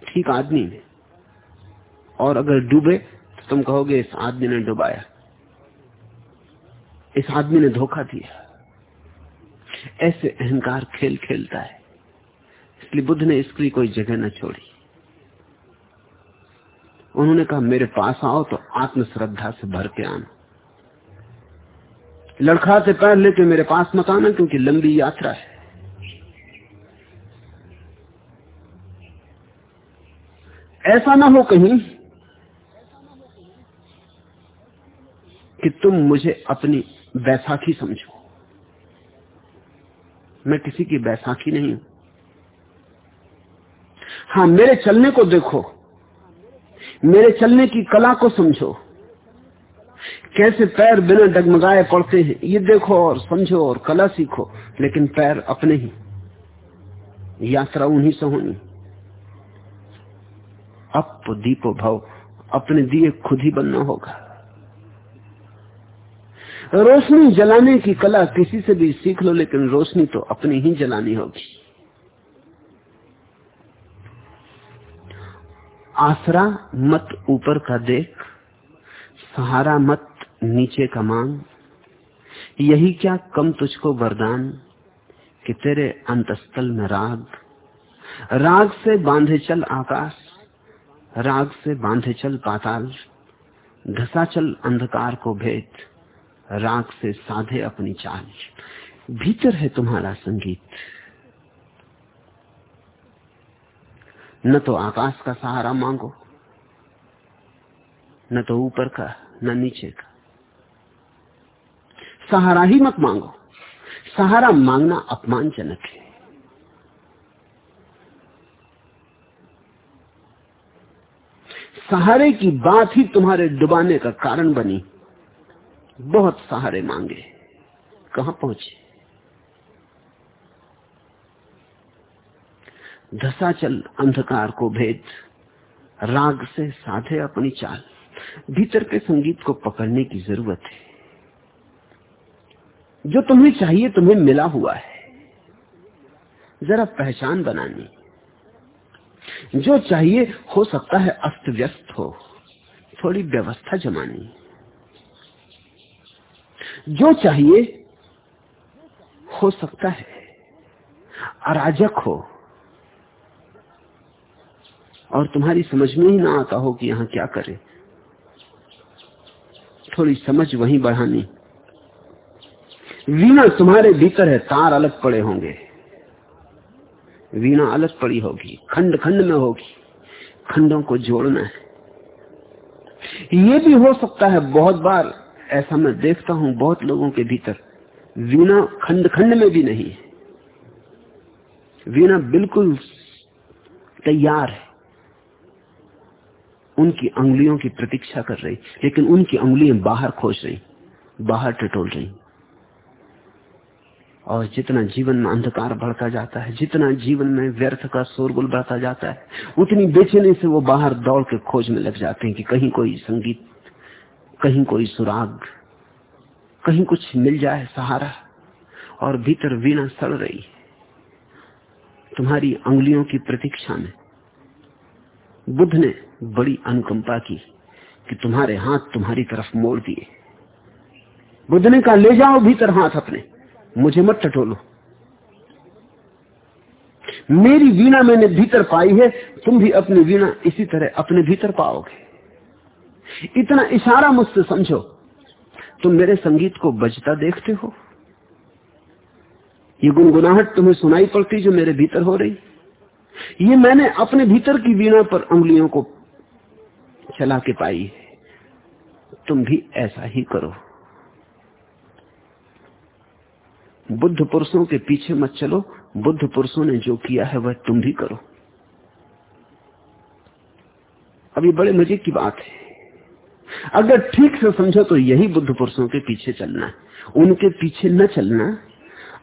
ठीक आदमी में और अगर डूबे तो तुम कहोगे, इस आदमी ने डुबाया। इस आदमी ने धोखा दिया। ऐसे अहंकार खेल खेलता है। इसलिए बुद्ध ने इसकी कोई जगह न छोड़ी। उन्होंने कहा, मेरे पास आओ तो आत्म श्रद्धा से भर के आना। लड़खाते पैर लेके मेरे पास मत आना, क्योंकि लंबी यात्रा है। ऐसा ना हो कहीं कि तुम मुझे अपनी बैसाखी समझो। मैं किसी की बैसाखी नहीं हूँ। हाँ मेरे चलने को देखो। मेरे चलने की कला को समझो। कैसे पैर बिना डगमगाए पड़ते हैं, ये देखो और समझो और कला सीखो, लेकिन पैर अपने ही। यात्रा उन्हीं से होनी। अप दीपो भव अपने दिए खुद ही बनना होगा। रोशनी जलाने की कला किसी से भी सीख लो, लेकिन रोशनी तो अपनी ही जलानी होगी। आसरा मत ऊपर का देख, सहारा मत नीचे का मांग यही क्या कम तुझको वरदान कि तेरे अंतस्थल में राग। राग से बांधे चल आकाश राग से बांधे चल पाताल धसा चल अंधकार को भेद राग से साधे अपनी चाल। भीतर है तुम्हारा संगीत। न तो आकाश का सहारा मांगो, न तो ऊपर का, न नीचे का। सहारा ही मत मांगो। सहारा मांगना अपमानजनक है। सहारे की बात ही तुम्हारे डुबाने का कारण बनी। बहुत सहारे मांगे। कहा पहुँचे? धसा चल अंधकार को भेद, राग से साधे अपनी चाल। भीतर के संगीत को पकड़ने की ज़रूरत है। जो तुम्हें चाहिए तुम्हें मिला हुआ है। जरा पहचान बनानी। जो चाहिए हो सकता है अस्त व्यस्त हो। थोड़ी व्यवस्था जमानी। जो चाहिए हो सकता है, अराजक हो। और तुम्हारी समझ में ही ना आता हो कि यहाँ क्या करे। थोड़ी समझ वहीं बढ़ानी। वीणा तुम्हारे भीतर है, तार अलग पड़े होंगे। वीणा अलग पड़ी होगी, खंड खंड में होगी, खंडों को जोड़ना है। ये भी हो सकता है बहुत बार, ऐसा मैं देखता हूँ बहुत लोगों के भीतर, वीणा खंड खंड में भी नहीं है। वीणा बिल्कुल तैयार है। उनकी अंगुलियों की प्रतीक्षा कर रही, लेकिन उनकी अंगुलियाँ बाहर खोज रही, बाहर टटोल रही। और जितना जीवन में अंधकार बढ़ता जाता है, जितना जीवन में व्यर्थ का शोरगुल बढ़ता जाता है, उतनी बेचैनी से वो बाहर दौड़ के खोज में लग जाते हैं कि कहीं कोई संगीत, कहीं कोई सुराग, कहीं कुछ मिल जाए सहारा और भीतर वीणा सड़ रही तुम्हारी उंगलियों की प्रतीक्षा में बुद्ध ने बड़ी अनुकंपा की कि तुम्हारे हाथ तुम्हारी तरफ़ मोड़ दिए। बुद्ध ने कहा, ले जाओ भीतर हाथ अपने। मुझे मत टटोलो। मेरी वीणा मैंने भीतर पाई है, तुम भी अपनी वीणा इसी तरह अपने भीतर पाओगे। इतना इशारा मुझसे समझो। तुम मेरे संगीत को बजता देखते हो। ये गुनगुनाहट तुम्हें सुनाई पड़ती जो मेरे भीतर हो रही। ये मैंने अपने भीतर की वीणा पर उंगलियों को चला के पाई है। तुम भी ऐसा ही करो। बुद्ध पुरुषों के पीछे मत चलो। बुद्ध पुरुषों ने जो किया है, वह तुम भी करो। ये बड़े मज़े की बात है। अगर ठीक से समझो तो यही बुद्ध पुरुषों के पीछे चलना उनके पीछे न चलना,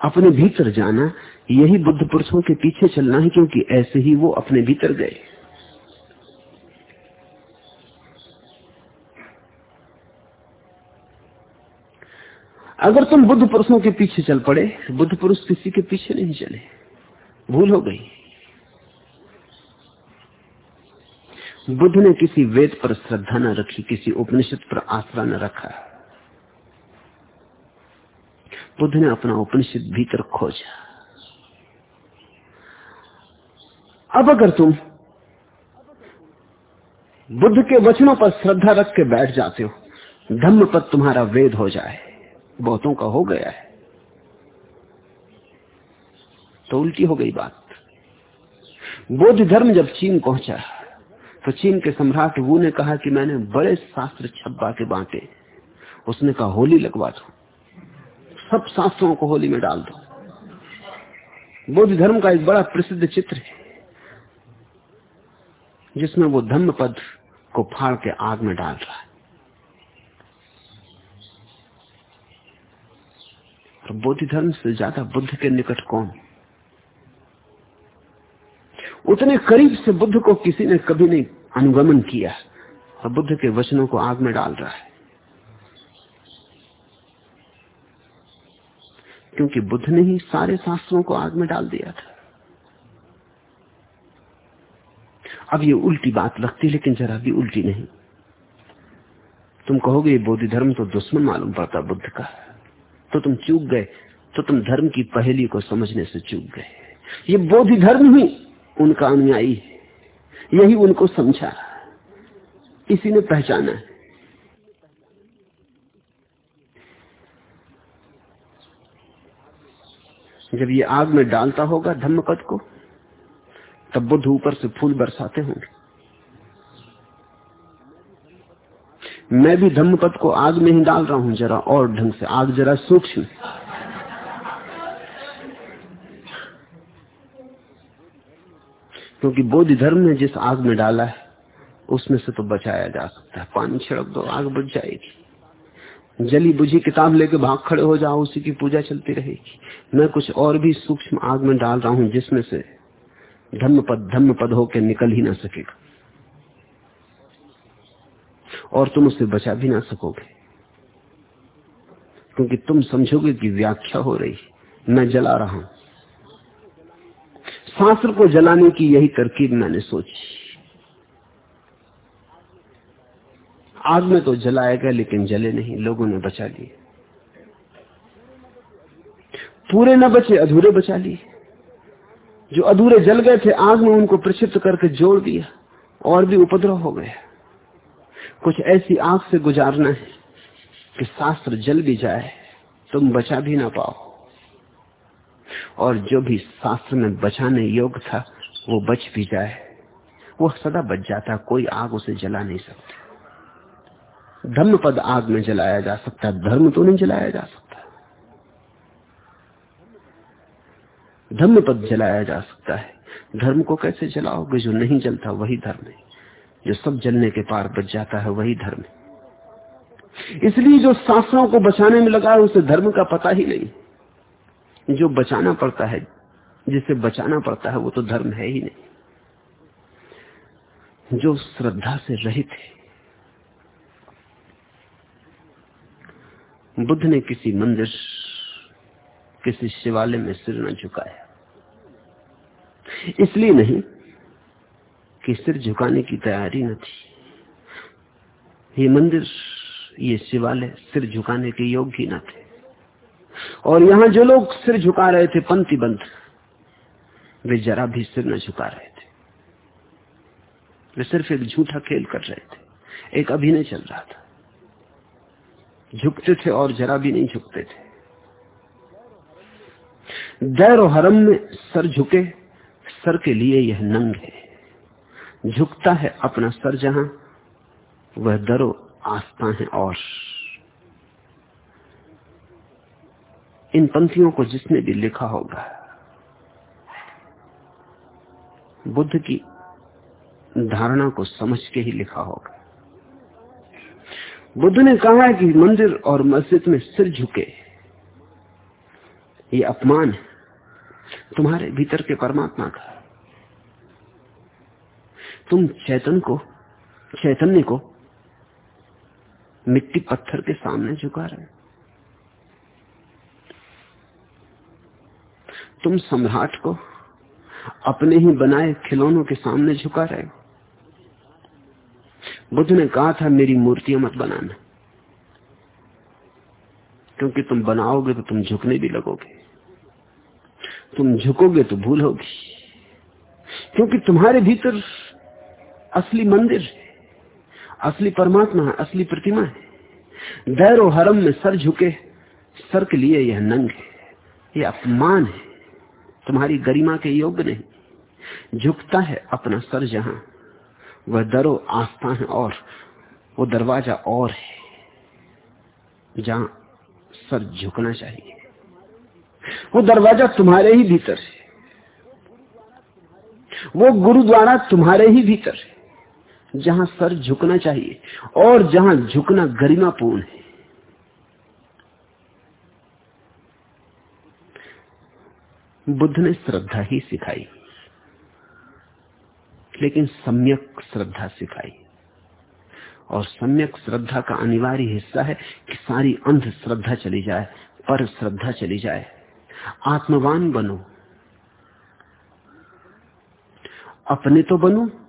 अपने भीतर जाना, यही बुद्ध पुरुषों के पीछे चलना है, क्योंकि ऐसे ही वो अपने भीतर गए। अगर तुम बुद्ध पुरुषों के पीछे चल पड़े, बुद्ध पुरुष किसी के पीछे नहीं चले। भूल हो गई। बुद्ध ने किसी वेद पर श्रद्धा न रखी, किसी उपनिषद पर आसरा न रखा। बुद्ध ने अपना उपनिषद भीतर खोजा। अब अगर तुम बुद्ध के वचनों पर श्रद्धा रख के बैठ जाते हो, धम्म पद तुम्हारा वेद हो जाए। बहुतों का हो गया है। तो उल्टी हो गई बात। बौद्ध धर्म जब चीन पहुँचा तो चीन के सम्राट वू ने कहा कि मैंने बड़े शास्त्र छब्बा के बांटे। उसने कहा, होली लगवा दो। सब शास्त्रों को होली में डाल दो। बौद्ध धर्म का एक बड़ा प्रसिद्ध चित्र है, जिसमें वो धम्म पद को फाड़ के आग में डाल रहा है। और बौद्ध धर्म से ज़्यादा बुद्ध के निकट कौन? उतने करीब से बुद्ध को किसी ने कभी नहीं अनुगमन किया और बुद्ध के वचनों को आग में डाल रहा है। क्योंकि बुद्ध ने ही सारे शास्त्रों को आग में डाल दिया था। अब ये उल्टी बात लगती है लेकिन जरा भी उल्टी नहीं। तुम कहोगे, ये बोधि धर्म तो दुश्मन मालूम पड़ता बुद्ध का तो तुम चूक गए तो तुम धर्म की पहली को समझने से चूक गए। ये बोधि धर्म ही उनका अनुयायी है। यही उनको समझा। इसी ने पहचाना है। जब ये आग में डालता होगा धम्मपद को, तब बुद्ध ऊपर से फूल बरसाते होंगे। मैं भी धम्मपद को आग में ही डाल रहा हूँ जरा और ढंग से। आग जरा सूक्ष्म। क्योंकि बौद्ध धर्म ने जिस आग में डाला है, उसमें से तो बचाया जा सकता है। पानी छिड़क दो, आग बुझ जाएगी। जली बुझी किताब लेके भाग खड़े हो जाओ, उसी की पूजा चलती रहेगी। मैं कुछ और भी सूक्ष्म आग में डाल रहा हूँ, जिसमें से धम्म पद धम्म पद होकर निकल ही ना सकेगा। और तुम उसे बचा भी ना सकोगे। क्योंकि तुम समझोगे कि व्याख्या हो रही मैं जला रहा हूँ। शास्त्र को जलाने की यही तरकीब मैंने सोची। आग में तो जलाया गया, लेकिन जले नहीं। लोगों ने बचा लिए। पूरे न बचे, अधूरे बचा लिए। जो अधूरे जल गए थे, आग में उनको प्रक्षिप्त करके जोड़ दिया। और भी उपद्रव हो गया। कुछ ऐसी आग से गुजारना है कि शास्त्र जल भी जाए, तुम बचा भी ना पाओ। और जो भी शास्त्र में बचाने योग्य था, वो बच भी जाए। वो सदा बच जाता, कोई आग उसे जला नहीं सकती। धर्म पद आग में जलाया जा सकता, धर्म तो नहीं जलाया जा सकता। धर्म पद जलाया जा सकता है। धर्म को कैसे जलाओगे जो नहीं जलता, वही धर्म है। जो सब जलने के पार बच जाता है, वही धर्म है। इसलिए जो शास्त्रों को बचाने में लगा है, उसे धर्म का पता ही नहीं। जो बचाना पड़ता है, जिसे बचाना पड़ता है, वो तो धर्म है ही नहीं। जो श्रद्धा से रहित है, बुद्ध ने किसी मंदिर, किसी शिवालय में सिर न झुकाया। इसलिए नहीं कि सिर झुकाने की तैयारी न थी। ये मंदिर, ये शिवालय सिर झुकाने के योग्य न थे। और यहाँ जो लोग सिर झुका रहे थे, पंक्ति बंद। वे जरा भी सिर न झुका रहे थे। वे सिर्फ़ एक झूठा खेल कर रहे थे। एक अभिनय चल रहा था। झुकते थे और जरा भी नहीं झुकते थे। दैर हरम में सर झुके, सर के लिए यह नंग है। झुकता है अपना सर जहाँ, वह दरो आस्था है और। इन पंक्तियों को जिसने भी लिखा होगा, बुद्ध की धारणा को समझ के ही लिखा होगा। बुद्ध ने कहा है कि मंदिर और मस्जिद में सिर झुके, ये अपमान है। तुम्हारे भीतर के परमात्मा का तुम चैतन को, चैतन्य को मिट्टी पत्थर के सामने झुका रहे तुम सम्राट को अपने ही बनाए खिलौनों के सामने झुका रहे हो। बुद्ध ने कहा था, मेरी मूर्तियाँ मत बनाना। क्योंकि तुम बनाओगे तो तुम झुकने भी लगोगे। तुम झुकोगे तो भूल होगी। क्योंकि तुम्हारे भीतर असली मंदिर है, असली परमात्मा है, असली प्रतिमा है। दैरो हरम में सर झुके, सर के लिए यह नंग है, यह अपमान है। तुम्हारी गरिमा के योग्य नहीं। झुकता है अपना सर जहाँ, वह दरो आस्था है और, वो दरवाज़ा और है, जहाँ सर झुकना चाहिए। वो दरवाज़ा तुम्हारे ही भीतर है। वो गुरुद्वारा तुम्हारे ही भीतर है। जहाँ सर झुकना चाहिए और जहाँ झुकना गरिमापूर्ण है। बुद्ध ने श्रद्धा ही सिखाई, लेकिन सम्यक श्रद्धा सिखाई। और सम्यक श्रद्धा का अनिवार्य हिस्सा है कि सारी अंध श्रद्धा चली जाए, पर श्रद्धा चली जाए। आत्मवान बनो। अपने तो बनो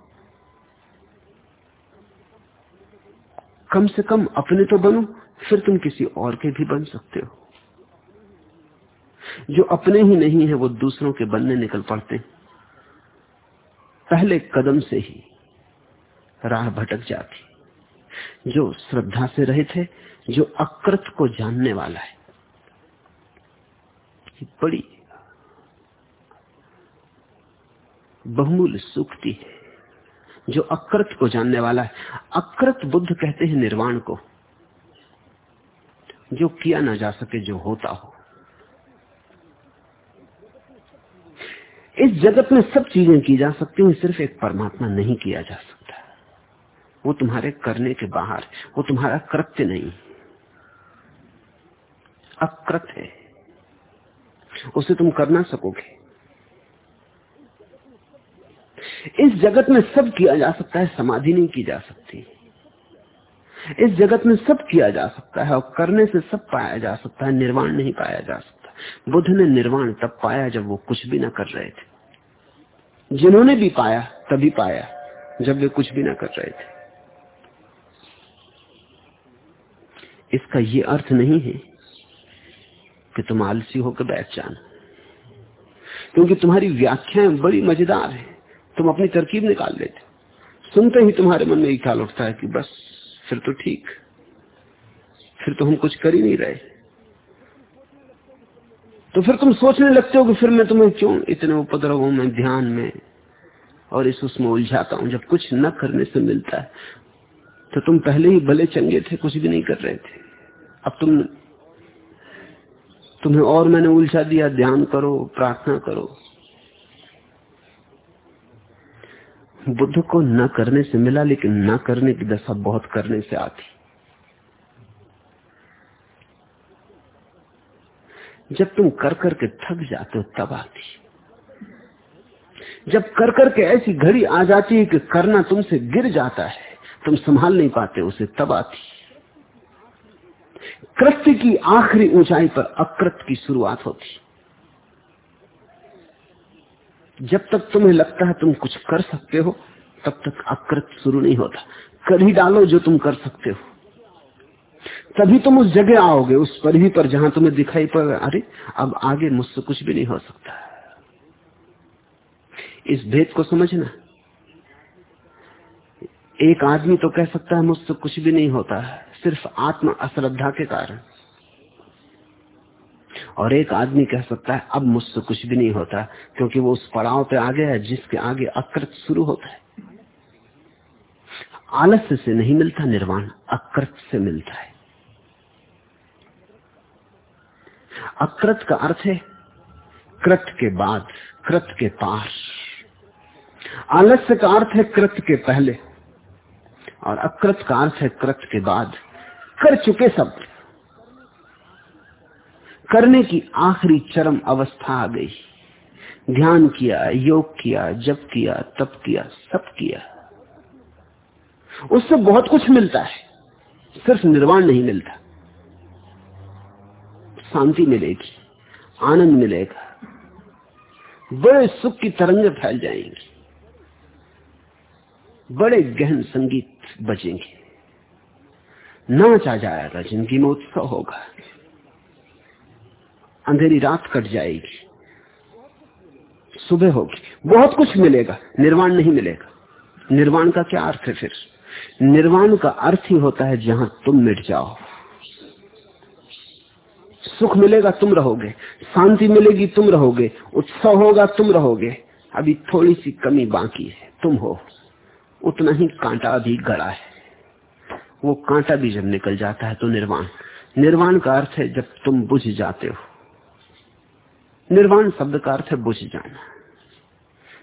कम से कम अपने तो बनो, फिर तुम किसी और के भी बन सकते हो। जो अपने ही नहीं है, वो दूसरों के बनने निकल पड़ते पहले कदम से ही राह भटक जाती। जो श्रद्धा से रहे थे, जो अकृत को जानने वाला है। बड़ी बहुमूल्य सुक्ति है। जो अकृत को जानने वाला है। अकृत बुद्ध कहते हैं निर्वाण को। जो किया ना जा सके, जो होता हो। इस जगत में सब चीज़ें की जा सकती हैं, सिर्फ़ एक परमात्मा नहीं किया जा सकता। वो तुम्हारे करने के बाहर वो तुम्हारा कृत्य नहीं। अकृत है। उसे तुम कर ना सकोगे। इस जगत में सब किया जा सकता है, समाधि नहीं की जा सकती। इस जगत में सब किया जा सकता है और करने से सब पाया जा सकता है, निर्वाण नहीं पाया जा सकता। बुद्ध ने निर्वाण तब पाया जब वो कुछ भी ना कर रहे थे। जिन्होंने भी पाया, तभी पाया, जब वे कुछ भी ना कर रहे थे। इसका ये अर्थ नहीं है कि तुम आलसी होकर बैठ जाना, क्योंकि तुम्हारी व्याख्याएँ बड़ी मज़ेदार है। तुम अपनी तरकीब निकाल लेते। सुनते ही तुम्हारे मन में ये ख्याल उठता है कि बस, फिर तो ठीक। फिर तो हम कुछ कर ही नहीं रहे। तो फिर तुम सोचने लगते हो कि फिर मैं तुम्हें क्यों इतने उपद्रव मैं, ध्यान में और इस उसमें उलझाता हूँ, जब कुछ न करने से मिलता है। तो तुम पहले ही भले चंगे थे, कुछ भी नहीं कर रहे थे। अब तुम, तुम्हें और मैंने उलझा दिया, ध्यान करो, प्रार्थना करो। बुद्ध को न करने से मिला, लेकिन न करने की दशा बहुत करने से आती। जब तुम कर करके थक जाते हो, तब आती। जब कर करके ऐसी घड़ी आ जाती है कि करना तुमसे गिर जाता है, तुम संभाल नहीं पाते उसे, तब आती। कृत्य की आखिरी ऊंचाई पर अकृत की शुरुआत होती। जब तक तुम्हें लगता है तुम कुछ कर सकते हो, तब तक अकृत शुरू नहीं होता। कर ही डालो जो तुम कर सकते हो। तभी तुम उस जगह आओगे, उस परिधि पर जहाँ तुम्हें दिखाई पड़ अरे, अब आगे मुझसे कुछ भी नहीं हो सकता। इस भेद को समझना। एक आदमी तो कह सकता है मुझसे कुछ भी नहीं होता सिर्फ़ आत्म अश्रद्धा के कारण। और एक आदमी कह सकता है, अब मुझसे कुछ भी नहीं होता, क्योंकि वो उस पड़ाव पे आ गया है, जिसके आगे अकृत शुरू होता है। आलस्य से नहीं मिलता निर्वाण, अकृत से मिलता है। अकृत का अर्थ है, कृत के बाद, कृत के पार। आलस्य का अर्थ है कृत के पहले, और अकृत का अर्थ है कृत के बाद। कर चुके सब करने की आखिरी चरम अवस्था आ गई। ध्यान किया, योग किया, जप किया, तप किया, सब किया। उससे बहुत कुछ मिलता है, सिर्फ़ निर्वाण नहीं मिलता। शांति मिलेगी, आनंद मिलेगा। बड़े सुख की तरंगे फैल जाएँगी। बड़े गहन संगीत बजेंगे। नाच आ जाएगा, ज़िंदगी में उत्सव होगा। अंधेरी रात कट जाएगी। सुबह होगी। बहुत कुछ मिलेगा। निर्वाण नहीं मिलेगा। निर्वाण का क्या अर्थ है फिर? निर्वाण का अर्थ ही होता है जहाँ तुम मिट जाओ। सुख मिलेगा, तुम रहोगे। शांति मिलेगी, तुम रहोगे। उत्सव होगा, तुम रहोगे। अभी थोड़ी सी कमी बाकी है। तुम हो। उतना ही कांटा भी गड़ा है। वो कांटा भी जब निकल जाता है तो निर्वाण। निर्वाण का अर्थ है जब तुम बुझ जाते हो। निर्वाण शब्द का अर्थ है बुझ जाना।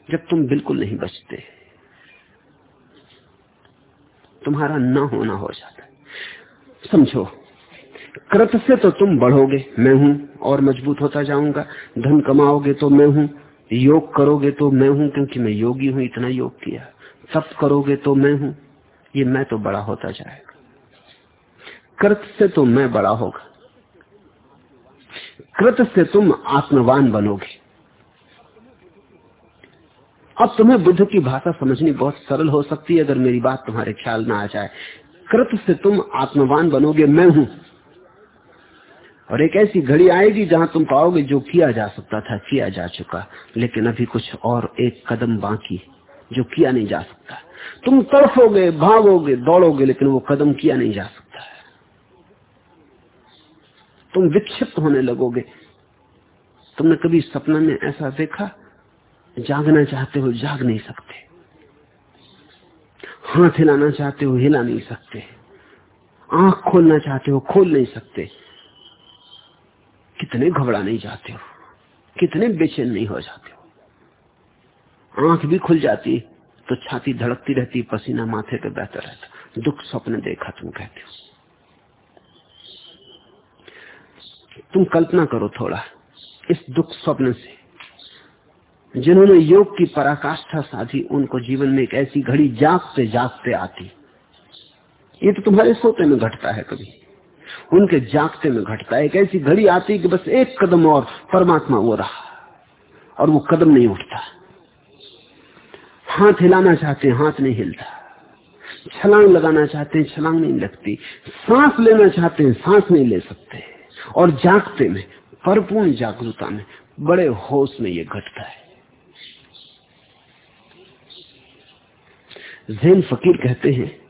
जब तुम बिल्कुल नहीं बचते, तुम्हारा न होना हो जाता है। समझो, कृत से तो तुम बढ़ोगे, मैं हूँ और मज़बूत होता जाऊँगा। धन कमाओगे तो मैं हूँ, योग करोगे तो मैं हूँ, क्योंकि मैं योगी हूँ, इतना योग किया। तप करोगे तो मैं हूँ, ये मैं तो बड़ा होता जाएगा। कृत से तो मैं बड़ा होगा। कृत से तुम आत्मवान बनोगे। अब तुम्हें बुद्ध की भाषा समझनी बहुत सरल हो सकती है, अगर मेरी बात तुम्हारे ख्याल में आ जाए। कृत से तुम आत्मवान बनोगे, मैं हूँ। और एक ऐसी घड़ी आएगी जहाँ तुम पाओगे जो किया जा सकता था, किया जा चुका। लेकिन अभी कुछ और एक कदम बाकी, जो किया नहीं जा सकता। तुम तड़फोगे, भागोगे, दौड़ोगे, लेकिन वो कदम किया नहीं जा सकता। तुम विक्षिप्त होने लगोगे। तुमने कभी सपना में ऐसा देखा? जागना चाहते हो, जाग नहीं सकते। हाथ हिलाना चाहते हो, हिला नहीं सकते। आँख खोलना चाहते हो, खोल नहीं सकते। कितने घबरा नहीं जाते हो, कितने बेचैन नहीं हो जाते हो। आँख भी खुल जाती तो छाती धड़कती रहती, पसीना माथे पे बहता रहता। दुख सपने देखा तुम कहते हो। तुम कल्पना करो थोड़ा, इस दुख स्वप्न से। जिन्होंने योग की पराकाष्ठा साधी, उनको जीवन में एक ऐसी घड़ी जागते जागते आती। ये तो तुम्हारे सोते में घटता है कभी। उनके जागते में घटता है। एक ऐसी घड़ी आती कि बस एक कदम और परमात्मा वो रहा, और वो कदम नहीं उठता। हाथ हिलाना चाहते, हाथ नहीं हिलता। छलांग लगाना चाहते हैं छलांग नहीं लगती। सांस लेना चाहते हैं सांस नहीं ले सकते। और जागते में, परिपूर्ण जागरूकता में, बड़े होश में ये घटता है। जैन फकीर कहते हैं,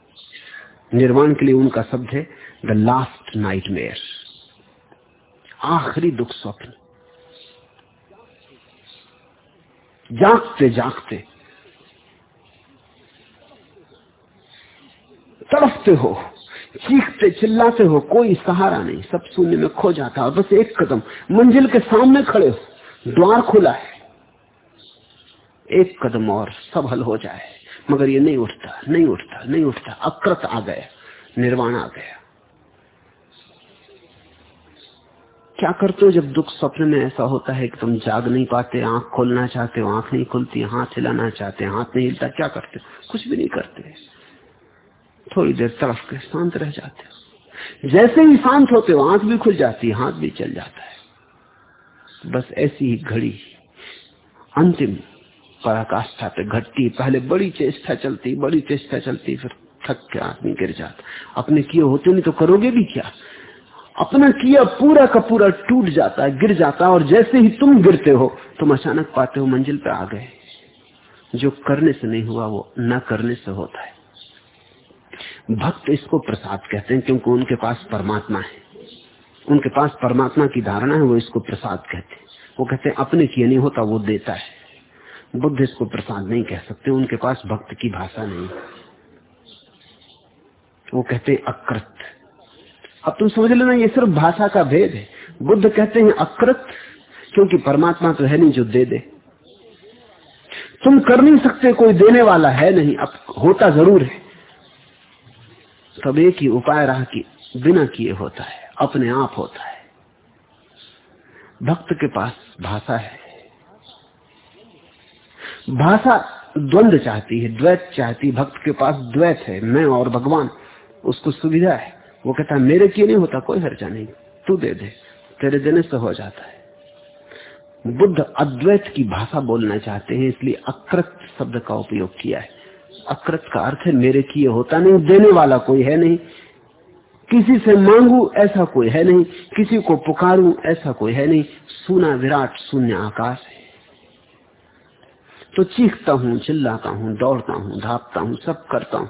निर्वाण के लिए उनका शब्द है द लास्ट नाइट मेयर आखिरी दुख स्वप्न। जागते जागते। तड़फते हो। चीखते चिल्लाते हो, कोई सहारा नहीं, सब शून्य में खो जाता है, बस एक कदम, मंजिल के सामने खड़े हो, द्वार खुला है। एक कदम और सब हल हो जाए, मगर ये नहीं उठता नहीं उठता नहीं उठता, अकृत आ गया, निर्वाण आ गया। क्या करते हो जब दुख स्वप्न में ऐसा होता है कि तुम जाग नहीं पाते, आँख खोलना चाहते हो, आँख नहीं खुलती, हाथ हिलाना चाहते हाथ नहीं हिलता, क्या करते हो? कुछ भी नहीं करते। थोड़ी देर तरफ़ के शांत रह जाते हो। जैसे ही शांत होते हो, आँख भी खुल जाती है, हाथ भी चल जाता है। बस ऐसी ही घड़ी अंतिम पराकाष्ठा पे घटती पहले बड़ी चेष्टा चलती, बड़ी चेष्टा चलती, फिर थक के आदमी गिर जाता अपने किए होते नहीं तो करोगे भी क्या? अपना किया पूरा का पूरा टूट जाता है, गिर जाता है, और जैसे ही तुम गिरते हो, तुम अचानक पाते हो मंजिल पे आ गए। जो करने से नहीं हुआ, वो न करने से होता है। भक्त इसको प्रसाद कहते हैं क्योंकि उनके पास परमात्मा है। उनके पास परमात्मा की धारणा है, वो इसको प्रसाद कहते हैं। वो कहते हैं, अपने किए नहीं होता, वो देता है। बुद्ध इसको प्रसाद नहीं कह सकते, उनके पास भक्त की भाषा नहीं वो कहते हैं, अकृत। अब तुम समझ लेना, ये सिर्फ़ भाषा का भेद है। बुद्ध कहते हैं, अकृत? क्योंकि परमात्मा तो है नहीं जो दे दे। तुम कर नहीं सकते, कोई देने वाला है नहीं। अब होता ज़रूर है। तब एक ही उपाय रहा कि बिना किए होता है, अपने आप होता है। भक्त के पास भाषा है। भाषा द्वंद चाहती है, द्वैत चाहती भक्त के पास द्वैत है। मैं और भगवान, उसको सुविधा है। वो कहता है, मेरे किए नहीं होता, कोई हर्जा नहीं। तू दे दे, तेरे देने से हो जाता है। बुद्ध अद्वैत की भाषा बोलना चाहते हैं, इसलिए अकृत शब्द का उपयोग किया है। अकृत का अर्थ है मेरे किए होता नहीं, देने वाला कोई है नहीं। किसी से मांगू ऐसा कोई है नहीं, किसी को पुकारू ऐसा कोई है नहीं। सुना विराट, शून्य आकाश है। तो चीखता हूँ, चिल्लाता हूँ, दौड़ता हूँ, धापता हूँ, सब करता हूँ।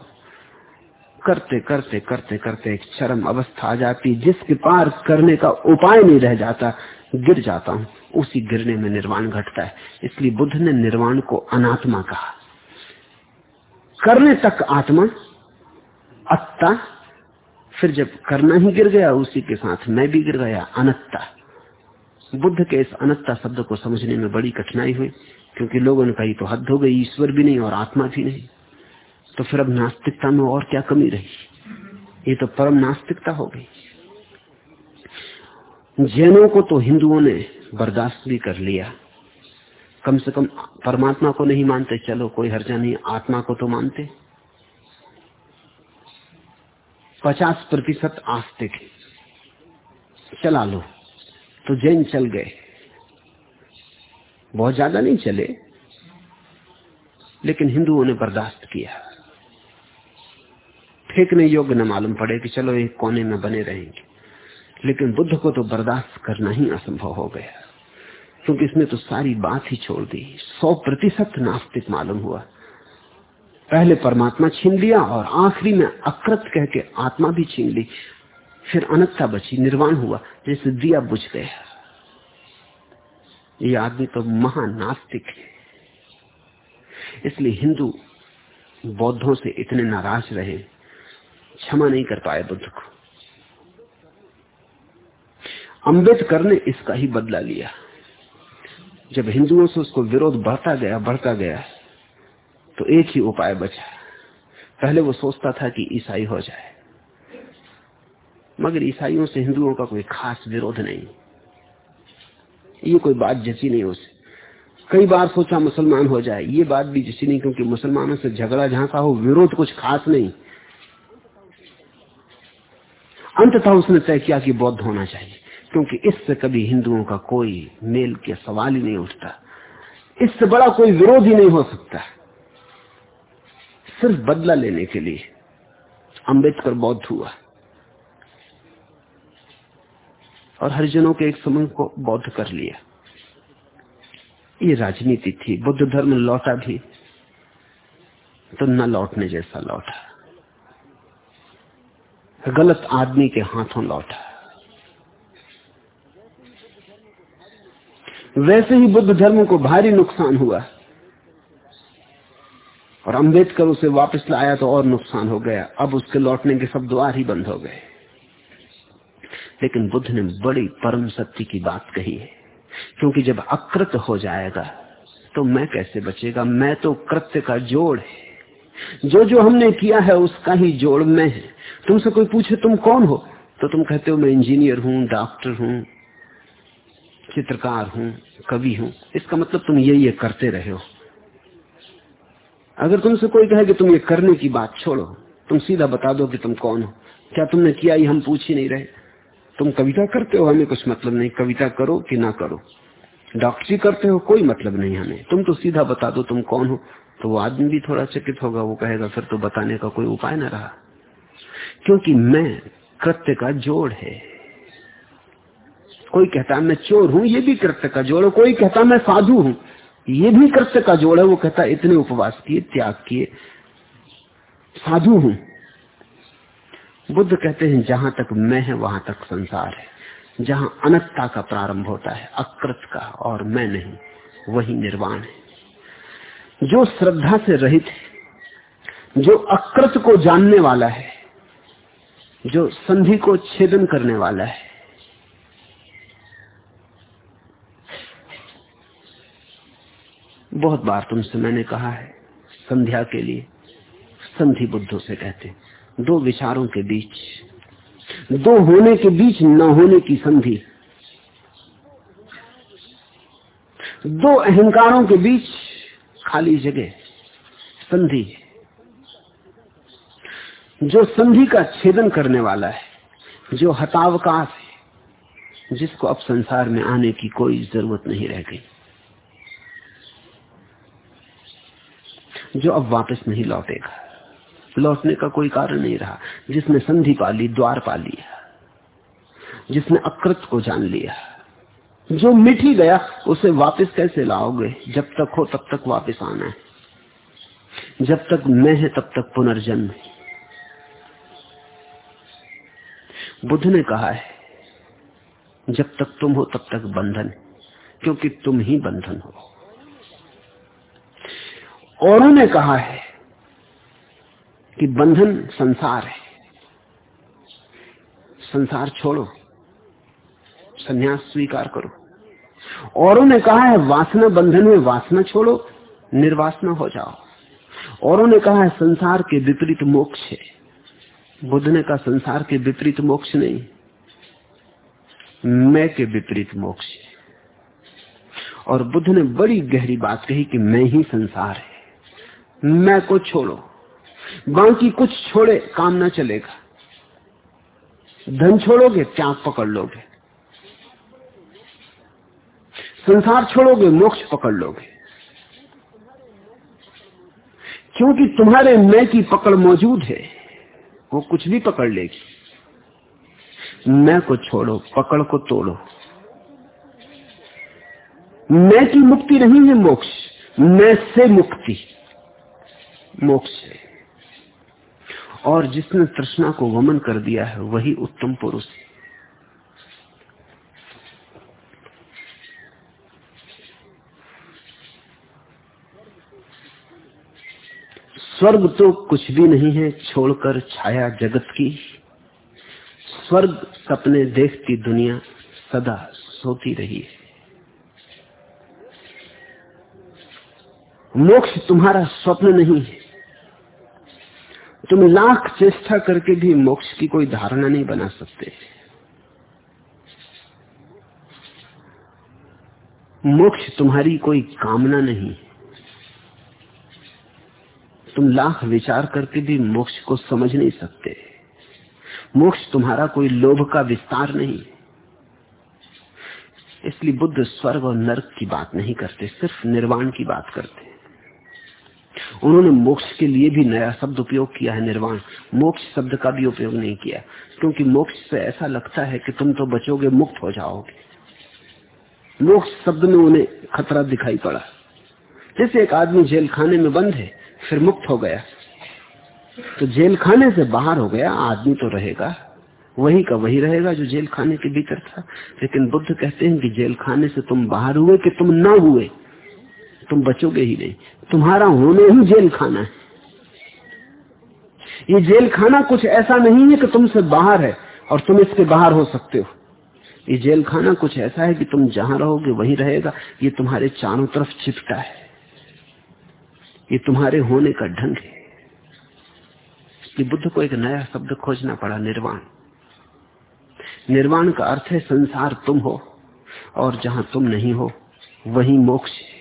करते करते करते करते एक चरम अवस्था आ जाती, जिसके पार करने का उपाय नहीं रह जाता, गिर जाता हूँ। उसी गिरने में निर्वाण घटता है। इसलिए बुद्ध ने निर्वाण को अनात्मा कहा। करने तक आत्मा, अत्ता, फिर जब करना ही गिर गया, उसी के साथ मैं भी गिर गया, अनत्ता। बुद्ध के इस अनत्ता शब्द को समझने में बड़ी कठिनाई हुई, क्योंकि लोगों ने कही तो हद हो गई, ईश्वर भी नहीं और आत्मा भी नहीं। तो फिर अब नास्तिकता में और क्या कमी रही? ये तो परम नास्तिकता हो गई। जैनों को तो हिंदुओं ने बर्दाश्त भी कर लिया। कम से कम परमात्मा को नहीं मानते। चलो, कोई हर्जा नहीं, आत्मा को तो मानते। पचास प्रतिशत आस्तिक चला लो। तो जैन चल गए। बहुत ज़्यादा नहीं चले। लेकिन हिंदुओं ने बर्दाश्त किया। फेंकने योग्य न मालूम पड़े कि चलो, एक कोने में बने रहेंगे। लेकिन बुद्ध को तो बर्दाश्त करना ही असंभव हो गया। क्योंकि इसने तो सारी बात ही छोड़ दी। सौ प्रतिशत नास्तिक मालूम हुआ। पहले परमात्मा छीन लिया और आखिरी में अकृत कह के आत्मा भी छीन ली। फिर अनकता बची, निर्वाण हुआ, जैसे दिया बुझ गया। ये आदमी तो महानास्तिक है। इसलिए हिंदू बौद्धों से इतने नाराज़ रहे, क्षमा नहीं कर पाए बुद्ध को। अंबेडकर ने इसका ही बदला लिया। जब हिंदुओं से उसको विरोध बढ़ता गया बढ़ता गया तो एक ही उपाय बचा। पहले वो सोचता था कि ईसाई हो जाए। मगर ईसाइयों से हिंदुओं का कोई खास विरोध नहीं। ये कोई बात जैसी नहीं उसे। कई बार सोचा मुसलमान हो जाए। ये बात भी जैसी नहीं, क्योंकि मुसलमानों से झगड़ा जहाँ का हो, विरोध कुछ खास नहीं। अंततः उसने तय किया कि बौद्ध होना चाहिए। क्योंकि इससे कभी हिंदुओं का कोई मेल के सवाल ही नहीं उठता। इससे बड़ा कोई विरोध ही नहीं हो सकता। सिर्फ़ बदला लेने के लिए अंबेडकर बौद्ध हुआ। और हरिजनों के एक समूह को बौद्ध कर लिया। ये राजनीति थी, बुद्ध धर्म लौटा भी तो न लौटने जैसा लौटा। गलत आदमी के हाथों लौटा। वैसे ही बुद्ध धर्म को भारी नुकसान हुआ। और अंबेडकर उसे वापस लाया तो और नुकसान हो गया। अब उसके लौटने के सब द्वार ही बंद हो गए। लेकिन बुद्ध ने बड़ी परम सत्य की बात कही है। क्योंकि जब अकृत हो जाएगा तो मैं कैसे बचेगा? मैं तो कृत्य का जोड़ है। जो जो हमने किया है, उसका ही जोड़ मैं है। तुमसे कोई पूछे तुम कौन हो? तो तुम कहते हो, मैं इंजीनियर हूँ, डॉक्टर हूँ चित्रकार हूँ, कवि हूँ, इसका मतलब तुम ये ये करते रहे हो। अगर तुमसे कोई कहे कि तुम ये करने की बात छोड़ो, तुम सीधा बता दो कि तुम कौन हो। क्या तुमने किया, ये हम पूछ ही नहीं रहे। तुम कविता करते हो, हमें कुछ मतलब नहीं। कविता करो कि ना करो। डॉक्टरी करते हो, कोई मतलब नहीं हमें। तुम तो सीधा बता दो तुम कौन हो। तो वो आदमी भी थोड़ा चकित होगा, वो कहेगा, फिर तो बताने का कोई उपाय ना रहा। क्योंकि मैं कृत्य का जोड़ है। कोई कहता मैं चोर हूँ, ये भी कृत्य का जोड़ है। कोई कहता मैं साधु हूँ, ये भी कृत्य का जोड़ है। वो कहता इतने उपवास किए, त्याग किए। साधु हूँ। बुद्ध कहते हैं, जहाँ तक मैं है, वहाँ तक संसार है। जहाँ अनत्ता का प्रारंभ होता है, अकृत का और मैं नहीं, वही निर्वाण है। जो श्रद्धा से रहित है, जो अकृत को जानने वाला है, जो संधि को छेदन करने वाला है बहुत बार तुमसे मैंने कहा है, संध्या के लिए संधि बुद्धों से कहते, दो विचारों के बीच, दो होने के बीच न होने की संधि, दो अहंकारों के बीच खाली जगह, संधि, जो संधि का छेदन करने वाला है, जो हतावकाश है, जिसको अब संसार में आने की कोई ज़रूरत नहीं रह गई। जो अब वापस नहीं लौटेगा। लौटने का कोई कारण नहीं रहा। जिसने संधि पा ली, द्वार पा लिया। जिसने अकृत को जान लिया। जो मिट ही गया, उसे वापस कैसे लाओगे? जब तक हो, तब तक वापस आना है। जब तक मैं है, तब तक पुनर्जन्म है। बुद्ध ने कहा है, जब तक तुम हो, तब तक बंधन क्योंकि तुम ही बंधन हो। औरों ने कहा है कि बंधन संसार है। संसार छोड़ो, संन्यास स्वीकार करो। औरों ने कहा है, वासना बंधन में वासना छोड़ो, निर्वासना हो जाओ। औरों ने कहा है, संसार के विपरीत मोक्ष है। बुद्ध ने कहा, संसार के विपरीत मोक्ष नहीं, मैं के विपरीत मोक्ष है। और बुद्ध ने बड़ी गहरी बात कही कि मैं ही संसार है। मैं को छोड़ो। बाकी कुछ छोड़े, काम ना चलेगा। धन छोड़ोगे, त्याग पकड़ लोगे। संसार छोड़ोगे, मोक्ष पकड़ लोगे। क्योंकि तुम्हारे मैं की पकड़ मौजूद है, वो कुछ भी पकड़ लेगी। मैं को छोड़ो, पकड़ को तोड़ो। मैं की मुक्ति नहीं है मोक्ष, मैं से मुक्ति। मोक्ष है। और जिसने तृष्णा को वमन कर दिया है, वही उत्तम पुरुष है। स्वर्ग तो कुछ भी नहीं है, छोड़कर छाया जगत की। स्वर्ग सपने देखती दुनिया सदा सोती रही है। मोक्ष तुम्हारा स्वप्न नहीं है। तुम लाख चेष्टा करके भी मोक्ष की कोई धारणा नहीं बना सकते। मोक्ष तुम्हारी कोई कामना नहीं। तुम लाख विचार करके भी मोक्ष को समझ नहीं सकते। मोक्ष तुम्हारा कोई लोभ का विस्तार नहीं। इसलिए बुद्ध स्वर्ग और नर्क की बात नहीं करते, सिर्फ़ निर्वाण की बात करते। उन्होंने मोक्ष के लिए भी नया शब्द उपयोग किया है निर्वाण। मोक्ष शब्द का भी उपयोग नहीं किया। क्योंकि मोक्ष से ऐसा लगता है कि तुम तो बचोगे, मुक्त हो जाओगे। मोक्ष शब्द में उन्हें खतरा दिखाई पड़ा। जैसे एक आदमी जेल खाने में बंद है, फिर मुक्त हो गया। तो जेल खाने से बाहर हो गया, आदमी तो रहेगा। वही का वही रहेगा जो जेल खाने के भीतर था। लेकिन बुद्ध कहते हैं कि जेल खाने से तुम बाहर हुए कि तुम ना हुए। तुम बचोगे ही नहीं। तुम्हारा होने ही जेल खाना है। ये जेल खाना कुछ ऐसा नहीं है कि तुमसे बाहर है और तुम इसके बाहर हो सकते हो। ये जेल खाना कुछ ऐसा है कि तुम जहाँ रहोगे वहीं रहेगा। ये तुम्हारे चारों तरफ़ चिपटा है। ये तुम्हारे होने का ढंग है। इसलिए बुद्ध को एक नया शब्द खोजना पड़ा, निर्वाण। निर्वाण का अर्थ है संसार तुम हो और जहाँ तुम नहीं हो, वही मोक्ष है।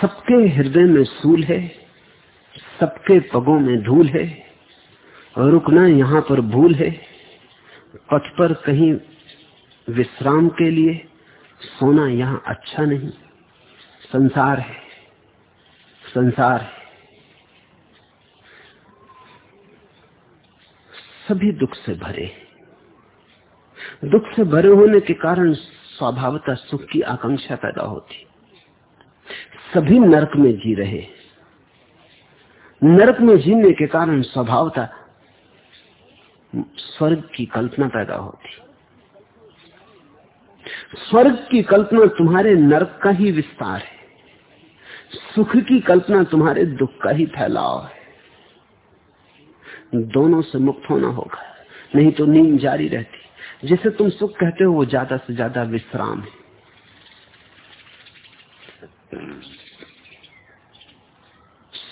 सबके हृदय में सूल है, सबके पगों में धूल है रुकना यहाँ पर भूल है। पथ पर कहीं विश्राम के लिए सोना यहाँ अच्छा नहीं। संसार है संसार है। सभी दुख से भरे दुख से भरे होने के कारण स्वभावता सुख की आकांक्षा पैदा होती। सभी नरक में जी रहे नरक में जीने के कारण स्वभावता स्वर्ग की कल्पना पैदा होती। स्वर्ग की कल्पना तुम्हारे नरक का ही विस्तार है। सुख की कल्पना तुम्हारे दुख का ही फैलाव है। दोनों से मुक्त होना होगा, नहीं तो नींद जारी रहती। जिसे तुम सुख कहते हो, वो ज़्यादा से ज़्यादा विश्राम है।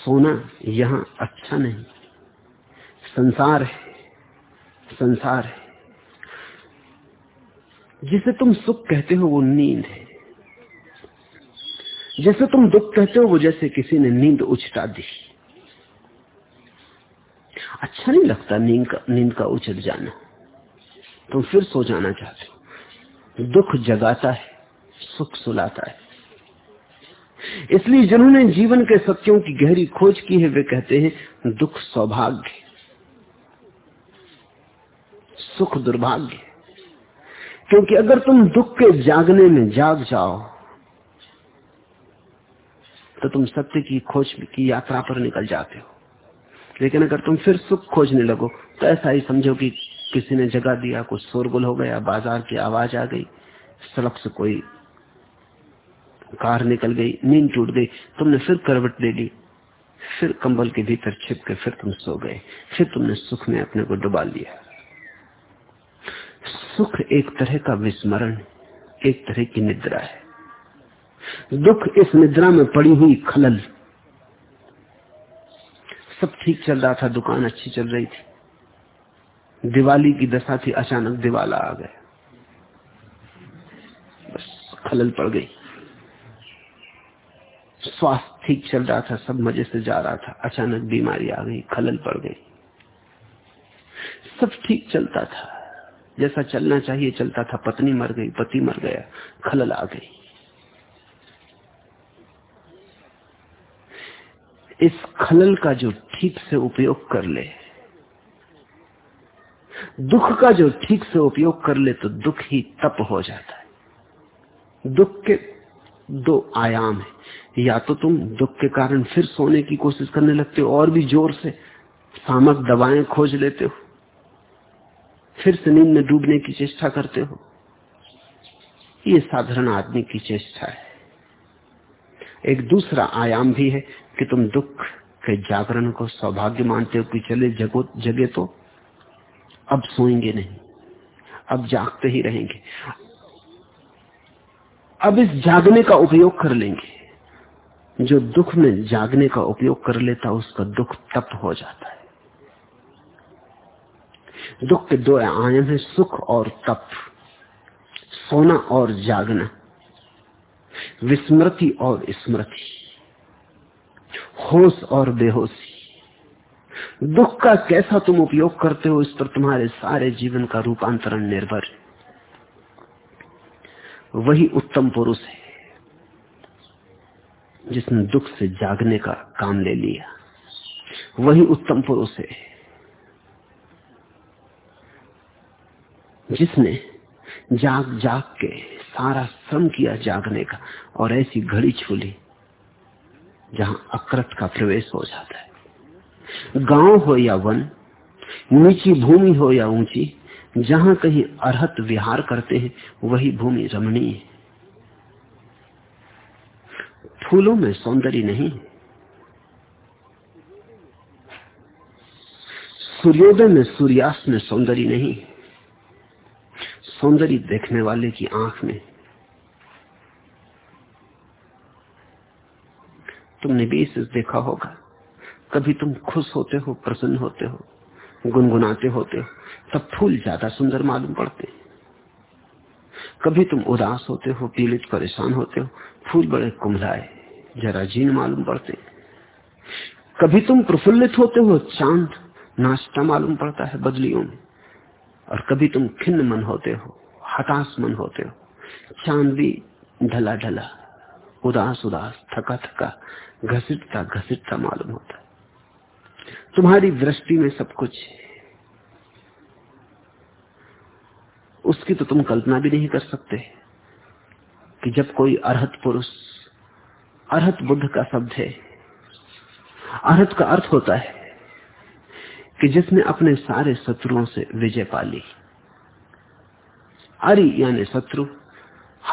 सोना यहाँ अच्छा नहीं। संसार है संसार है। जिसे तुम सुख कहते हो, वो नींद है। जैसे तुम दुख कहते हो, वो जैसे किसी ने नींद उछटा दी। अच्छा नहीं लगता नींद का नींद का उछट जाना। तुम फिर सो जाना चाहते हो। दुख जगाता है, सुख सुलाता है। इसलिए जिन्होंने जीवन के सत्यों की गहरी खोज की है, वे कहते हैं, दुख सौभाग्य। सुख दुर्भाग्य। क्योंकि अगर तुम दुख के जागने में जाग जाओ तो तुम सत्य की खोज की यात्रा पर निकल जाते हो। लेकिन अगर तुम फिर सुख खोजने लगो तो ऐसा ही समझो कि किसी ने जगा दिया, कुछ शोरगुल हो गया, बाज़ार की आवाज़ आ गई, सड़क से कोई कार निकल गई, नींद टूट गई, तुमने फिर करवट ले ली फिर कंबल के भीतर छिप के फिर तुम सो गए, फिर तुमने सुख में अपने को डुबा लिया। सुख एक तरह का विस्मरण, एक तरह की निद्रा है। दुख इस निद्रा में पड़ी हुई खलल। सब ठीक चल रहा था, दुकान अच्छी चल रही थी। दिवाली की दशा थी, अचानक दिवाला आ गया। बस खलल पड़ गई। स्वास्थ्य ठीक चल रहा था, सब मज़े से जा रहा था। अचानक बीमारी आ गई, खलल पड़ गई। सब ठीक चलता था। जैसा चलना चाहिए चलता था। पत्नी मर गई, पति मर गया, खलल आ गई। इस खलल का जो ठीक से उपयोग कर ले, दुख का जो ठीक से उपयोग कर ले तो दुख ही तप हो जाता है। दुख के दो आयाम है। या तो तुम दुख के कारण फिर सोने की कोशिश करने लगते हो और भी ज़ोर से सामक दवाएँ खोज लेते हो। फिर से नींद में डूबने की चेष्टा करते हो। ये साधारण आदमी की चेष्टा है। एक दूसरा आयाम भी है कि तुम दुख के जागरण को सौभाग्य मानते हो कि चले जगो जगे तो अब सोएँगे नहीं, अब जागते ही रहेंगे। अब इस जागने का उपयोग कर लेंगे। जो दुख में जागने का उपयोग कर लेता, उसका दुख तप हो जाता है। दुख के दो आयाम है, सुख और तप। सोना और जागना। विस्मृति और स्मृति। होश और बेहोशी। दुख का कैसा तुम उपयोग करते हो, इस पर तुम्हारे सारे जीवन का रूपांतरण निर्भर है। वही उत्तम पुरुष है, जिसने दुख से जागने का काम ले लिया। वही उत्तम पुरुष है, जिसने जाग जाग के सारा श्रम किया जागने का और ऐसी घड़ी छूली, जहाँ अकृत का प्रवेश हो जाता है। गाँव हो या वन, नीची भूमि हो या ऊँची जहाँ कहीं अरहत विहार करते हैं, वही भूमि रमणीय है। फूलों में सौंदर्य नहीं सूर्योदय में सूर्यास्त में सौंदर्य नहीं सौंदर्य देखने वाले की आँख में। तुमने भी इसे देखा होगा। कभी तुम खुश होते हो, प्रसन्न होते हो, गुनगुनाते होते हो। तब फूल ज़्यादा सुंदर मालूम पड़ते कभी तुम उदास होते हो, पीड़ित, परेशान होते हो, फूल बड़े कुमलाए, जरा जीन मालूम पड़ते कभी तुम प्रफुल्लित होते हो, चाँद नाश्ता मालूम पड़ता है बदलियों में। और कभी तुम खिन्न मन होते हो, हताश मन होते हो, चाँद भी ढला ढला उदास उदास, थका थका, घसीटता घसीटता मालूम होता है। तुम्हारी दृष्टि में सब कुछ है उसकी तो तुम कल्पना भी नहीं कर सकते कि जब कोई अरहत पुरुष, अरहत बुद्ध का शब्द है, अरहत का अर्थ होता है कि जिसने अपने सारे शत्रुओं से विजय पा ली। अरि यानी शत्रु,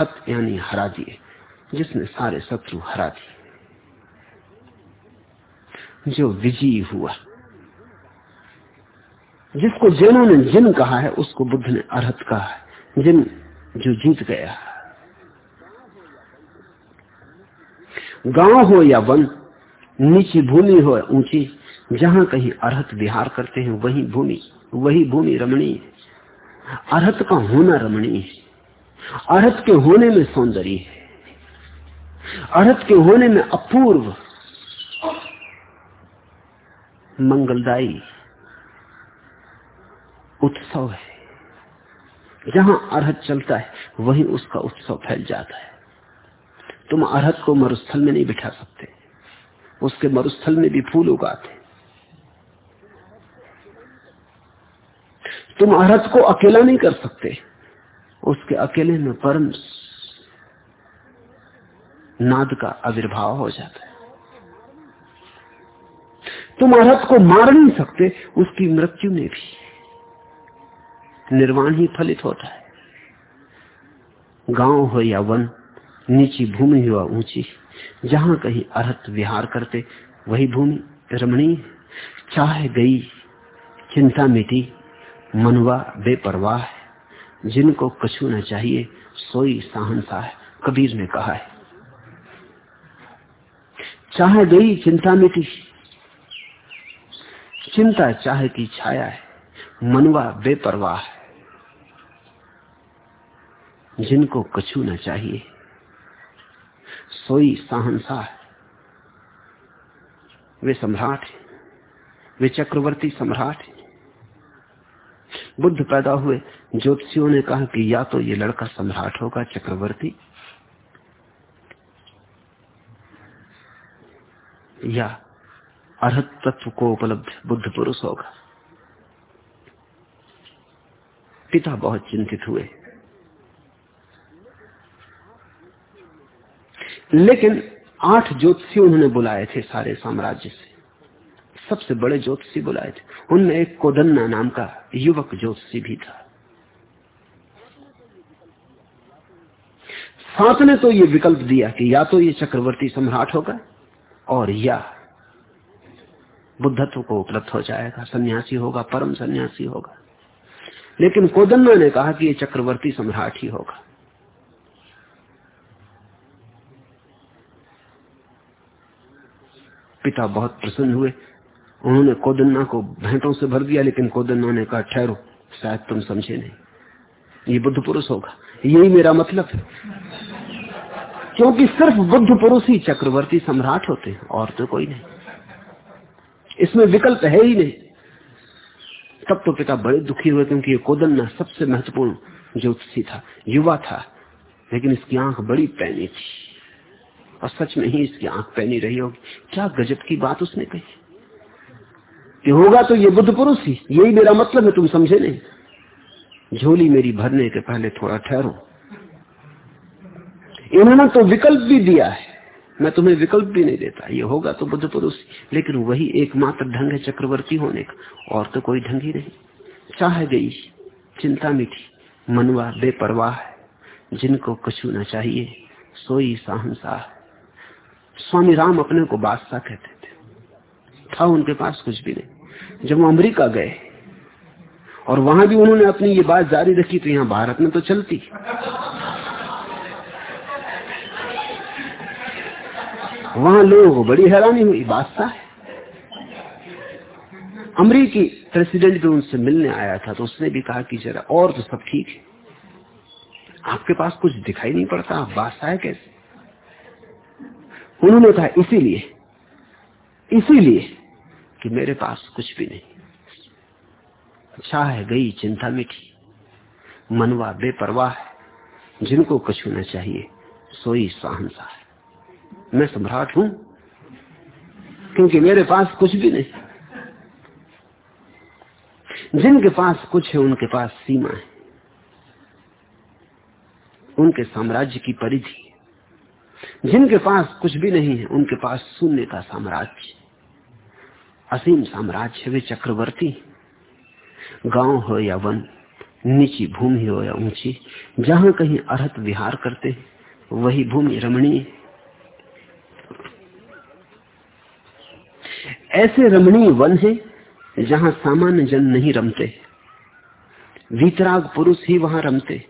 हत यानी हरा दिए, जिसने सारे शत्रु हरा दिए। जो विजयी हुआ। जिसको जैनों ने जिन कहा है, उसको बुद्ध ने अर्थ कहा है। जिन जो जीत गया गाँव हो या वन, नीची भूमि हो ऊँची, जहाँ कहीं अर्थ विहार करते हैं, वही भूमि वही भूमि रमणीय अर्थ का होना रमणीय है। अर्थ के होने में सौंदर्य है। अर्थ के होने में अपूर्व, मंगलदायी उत्सव है। जहाँ अर्हत चलता है, वहीं उसका उत्सव फैल जाता है। तुम अर्हत को मरुस्थल में नहीं बिठा सकते। उसके मरुस्थल में भी फूल उगाते तुम अर्हत को अकेला नहीं कर सकते। उसके अकेले में परम नाद का आविर्भाव हो जाता है। तुम अर्हत को मार नहीं सकते, उसकी मृत्यु में भी। निर्वाण ही फलित होता है। गाँव हो या वन, नीची भूमि हो ऊँची, जहाँ कहीं अर्थ विहार करते, वही भूमि रमणीय चाह गई चिंता मिटी, मनवा बेपरवाह है। जिनको कछु न चाहिए, सोई साहनसा है, कबीर ने कहा है। चाह गई चिंता मिटी, चिंता चाह की छाया है, मनवा बेपरवाह है। जिनको कछु न चाहिए। सोई साहनसा वे सम्राट वे चक्रवर्ती सम्राट बुद्ध पैदा हुए ज्योतिषियों ने कहा कि या तो ये लड़का सम्राट होगा, चक्रवर्ती, या अर्हत तत्व को उपलब्ध बुद्ध पुरुष होगा। पिता बहुत चिंतित हुए। लेकिन आठ ज्योतिषी उन्होंने बुलाए थे सारे साम्राज्य से। सबसे बड़े ज्योतिषी बुलाए थे। उनमें एक कोदन्ना नाम का युवक ज्योतिषी भी था। सात ने तो ये विकल्प दिया कि या तो ये चक्रवर्ती सम्राट होगा और या बुद्धत्व को उपलब्ध हो जाएगा, सन्यासी होगा, परम सन्यासी होगा। लेकिन कोदन्ना ने कहा कि ये चक्रवर्ती सम्राट ही होगा। पिता बहुत प्रसन्न हुए। उन्होंने कोदन्ना को भेंटों से भर दिया, लेकिन कोदन्ना ने कहा, ठहरो, शायद तुम समझे नहीं। ये बुद्ध पुरुष होगा। यही मेरा मतलब है। क्योंकि सिर्फ़ बुद्ध पुरुष ही चक्रवर्ती सम्राट होते हैं, और तो कोई नहीं। इसमें विकल्प है ही नहीं। तब तो पिता बड़े दुखी हुए, क्योंकि ये कोदन्ना सबसे महत्वपूर्ण ज्योतिषी था, युवा था, लेकिन इसकी आँख बड़ी पैनी थी। और सच में ही इसकी आँख पहनी रही होगी। क्या गजब की बात उसने कही? कि होगा तो ये बुद्ध पुरुष ही। यही मेरा मतलब है, तुम समझे नहीं। झोली मेरी भरने के पहले थोड़ा ठहरो। इन्होंने तो विकल्प भी दिया है। मैं तुम्हें विकल्प भी नहीं देता। ये होगा तो बुद्ध पुरुष लेकिन वही एकमात्र ढंग है चक्रवर्ती होने का। और तो कोई ढंग ही नहीं। चाह गई चिंता मिठी, मनवा बेपरवाह जिनको कछु न चाहिए, सोई साहनशाह स्वामी राम अपने को बादशाह कहते थे। था उनके पास कुछ भी नहीं। जब वो अमरीका गए, और वहाँ भी उन्होंने अपनी ये बात जारी रखी तो यहाँ भारत में तो चलती। वहाँ लोगों को बड़ी हैरानी हुई, बादशाह है। अमरीकी प्रेसिडेंट भी उनसे मिलने आया था तो उसने भी कहा कि जरा और तो सब ठीक है। आपके पास कुछ दिखाई नहीं पड़ता, आप बादशाह कैसे? उन्होंने कहा, इसीलिए इसीलिए कि मेरे पास कुछ भी नहीं। चाह गई, चिंता मिठी मनवा बेपरवाह है। जिनको कुछ होना चाहिए, सोई सहनसा है। मैं सम्राट हूँ, क्योंकि मेरे पास कुछ भी नहीं। जिनके पास कुछ है, उनके पास सीमा है। उनके साम्राज्य की परिधि जिनके पास कुछ भी नहीं है, उनके पास शून्य का साम्राज्य। असीम साम्राज्य, वे चक्रवर्ती। गाँव हो या वन, नीची भूमि हो या ऊँची, जहाँ कहीं अर्थ विहार करते, वही भूमि रमणीय। ऐसे रमणीय वन है, जहाँ सामान्य जन नहीं रमते। वीतराग पुरुष ही वहाँ रमते,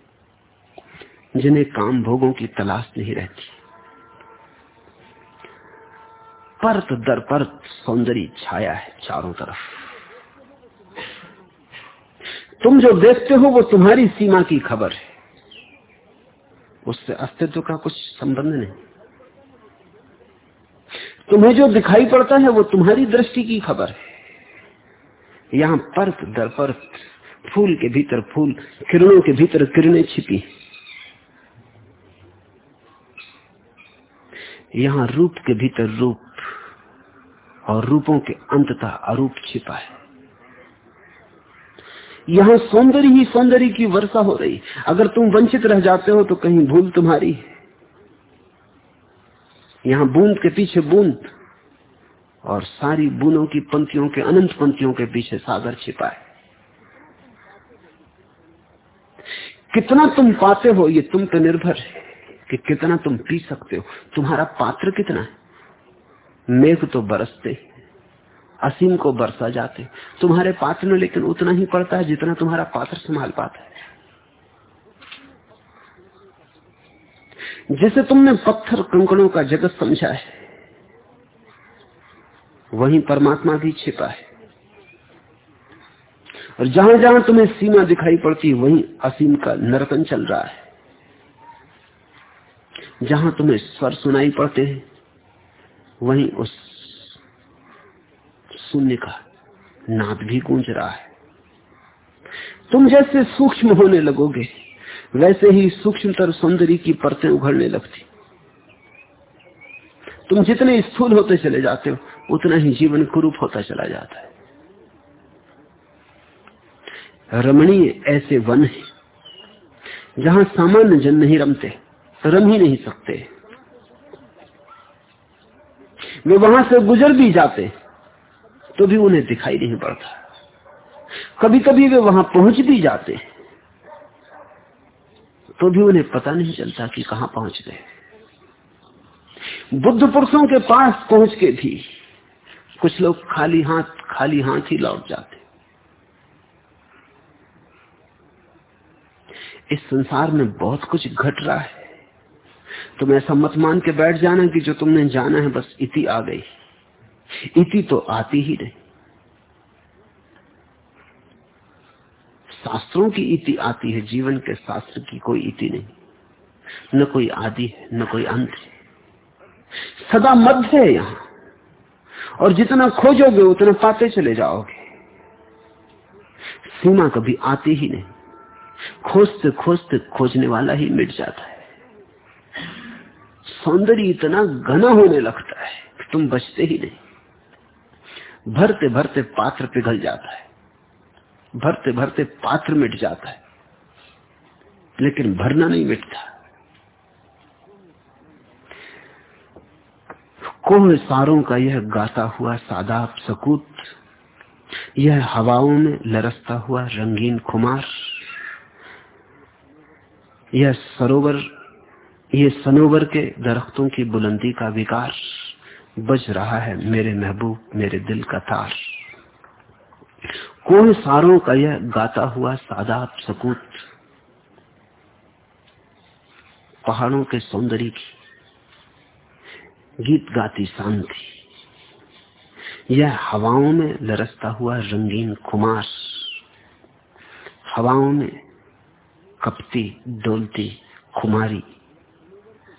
जिन्हें काम भोगों की तलाश नहीं रहती। परत दर परत सौंदर्य छाया है चारों तरफ़। तुम जो देखते हो वो तुम्हारी सीमा की खबर है। उससे अस्तित्व का कुछ संबंध नहीं। तुम्हें जो दिखाई पड़ता है वो तुम्हारी दृष्टि की खबर है। यहाँ परत दर परत, फूल के भीतर फूल, किरणों के भीतर किरणें छिपी यहाँ रूप के भीतर रूप और रूपों के अंततः अरूप छिपा है। यहाँ सौंदर्य ही सौंदर्य की वर्षा हो रही। अगर तुम वंचित रह जाते हो तो कहीं भूल तुम्हारी। है यहाँ बूंद के पीछे बूंद और सारी बूंदों की पंक्तियों के अनंत पंक्तियों के पीछे सागर छिपा है। कितना तुम पाते हो ये तुम पर निर्भर है कि कितना तुम पी सकते हो। तुम्हारा पात्र कितना है? मेघ तो बरसते असीम को बरसा जाते तुम्हारे पात्र में लेकिन उतना ही पड़ता है जितना तुम्हारा पात्र संभाल पाता है। जिसे तुमने पत्थर कंकड़ों का जगत समझा है, वहीं परमात्मा भी छिपा है। और जहाँ जहाँ तुम्हें सीमा दिखाई पड़ती, वहीं असीम का नरतन चल रहा है। जहाँ तुम्हें स्वर सुनाई पड़ते हैं वहीं उस शून्य का नाद भी गूंज रहा है। तुम जैसे सूक्ष्म होने लगोगे, वैसे ही सूक्ष्मतर सौंदर्य की परतें उघड़ने लगती। तुम जितने स्थूल होते चले जाते हो, उतना ही जीवन कुरूप होता चला जाता है। रमणीय ऐसे वन है, जहाँ सामान्य जन नहीं रमते, रम ही नहीं सकते। वे वहाँ से गुजर भी जाते तो भी उन्हें दिखाई नहीं पड़ता। कभी कभी वे वहाँ पहुँच भी जाते तो भी उन्हें पता नहीं चलता कि कहाँ पहुँच गए। बुद्ध पुरुषों के पास पहुँच के भी कुछ लोग खाली हाथ खाली हाथ ही लौट जाते। इस संसार में बहुत कुछ घट रहा है। तुम ऐसा मत मान के बैठ जाना कि जो तुमने जाना है बस इति आ गई। इति तो आती ही नहीं। शास्त्रों की इति आती है, जीवन के शास्त्र की कोई इति नहीं। न कोई आदि है, न कोई अंत है। सदा मध्य है यहाँ। और जितना खोजोगे, उतना पाते चले जाओगे। सीमा कभी आती ही नहीं। खोजते खोजते खोजने वाला ही मिट जाता है। सौंदर्य इतना घना होने लगता है कि तुम बचते ही नहीं। भरते भरते पात्र पिघल जाता है। भरते भरते पात्र मिट जाता है। लेकिन भरना नहीं मिटता। कोह सारों का यह गाता हुआ सादाब सकूत यह हवाओं में लरसता हुआ रंगीन खुमार, यह सरोवर ये सनोवर के दरख्तों की बुलंदी का विकार बज रहा है मेरे महबूब, मेरे दिल का तार। कौन सारों का यह गाता हुआ सादाब सकूत पहाड़ों के सौंदर्य की गीत गाती शांति यह हवाओं में लरसता हुआ रंगीन खुमार, हवाओं में कपती डोलती खुमारी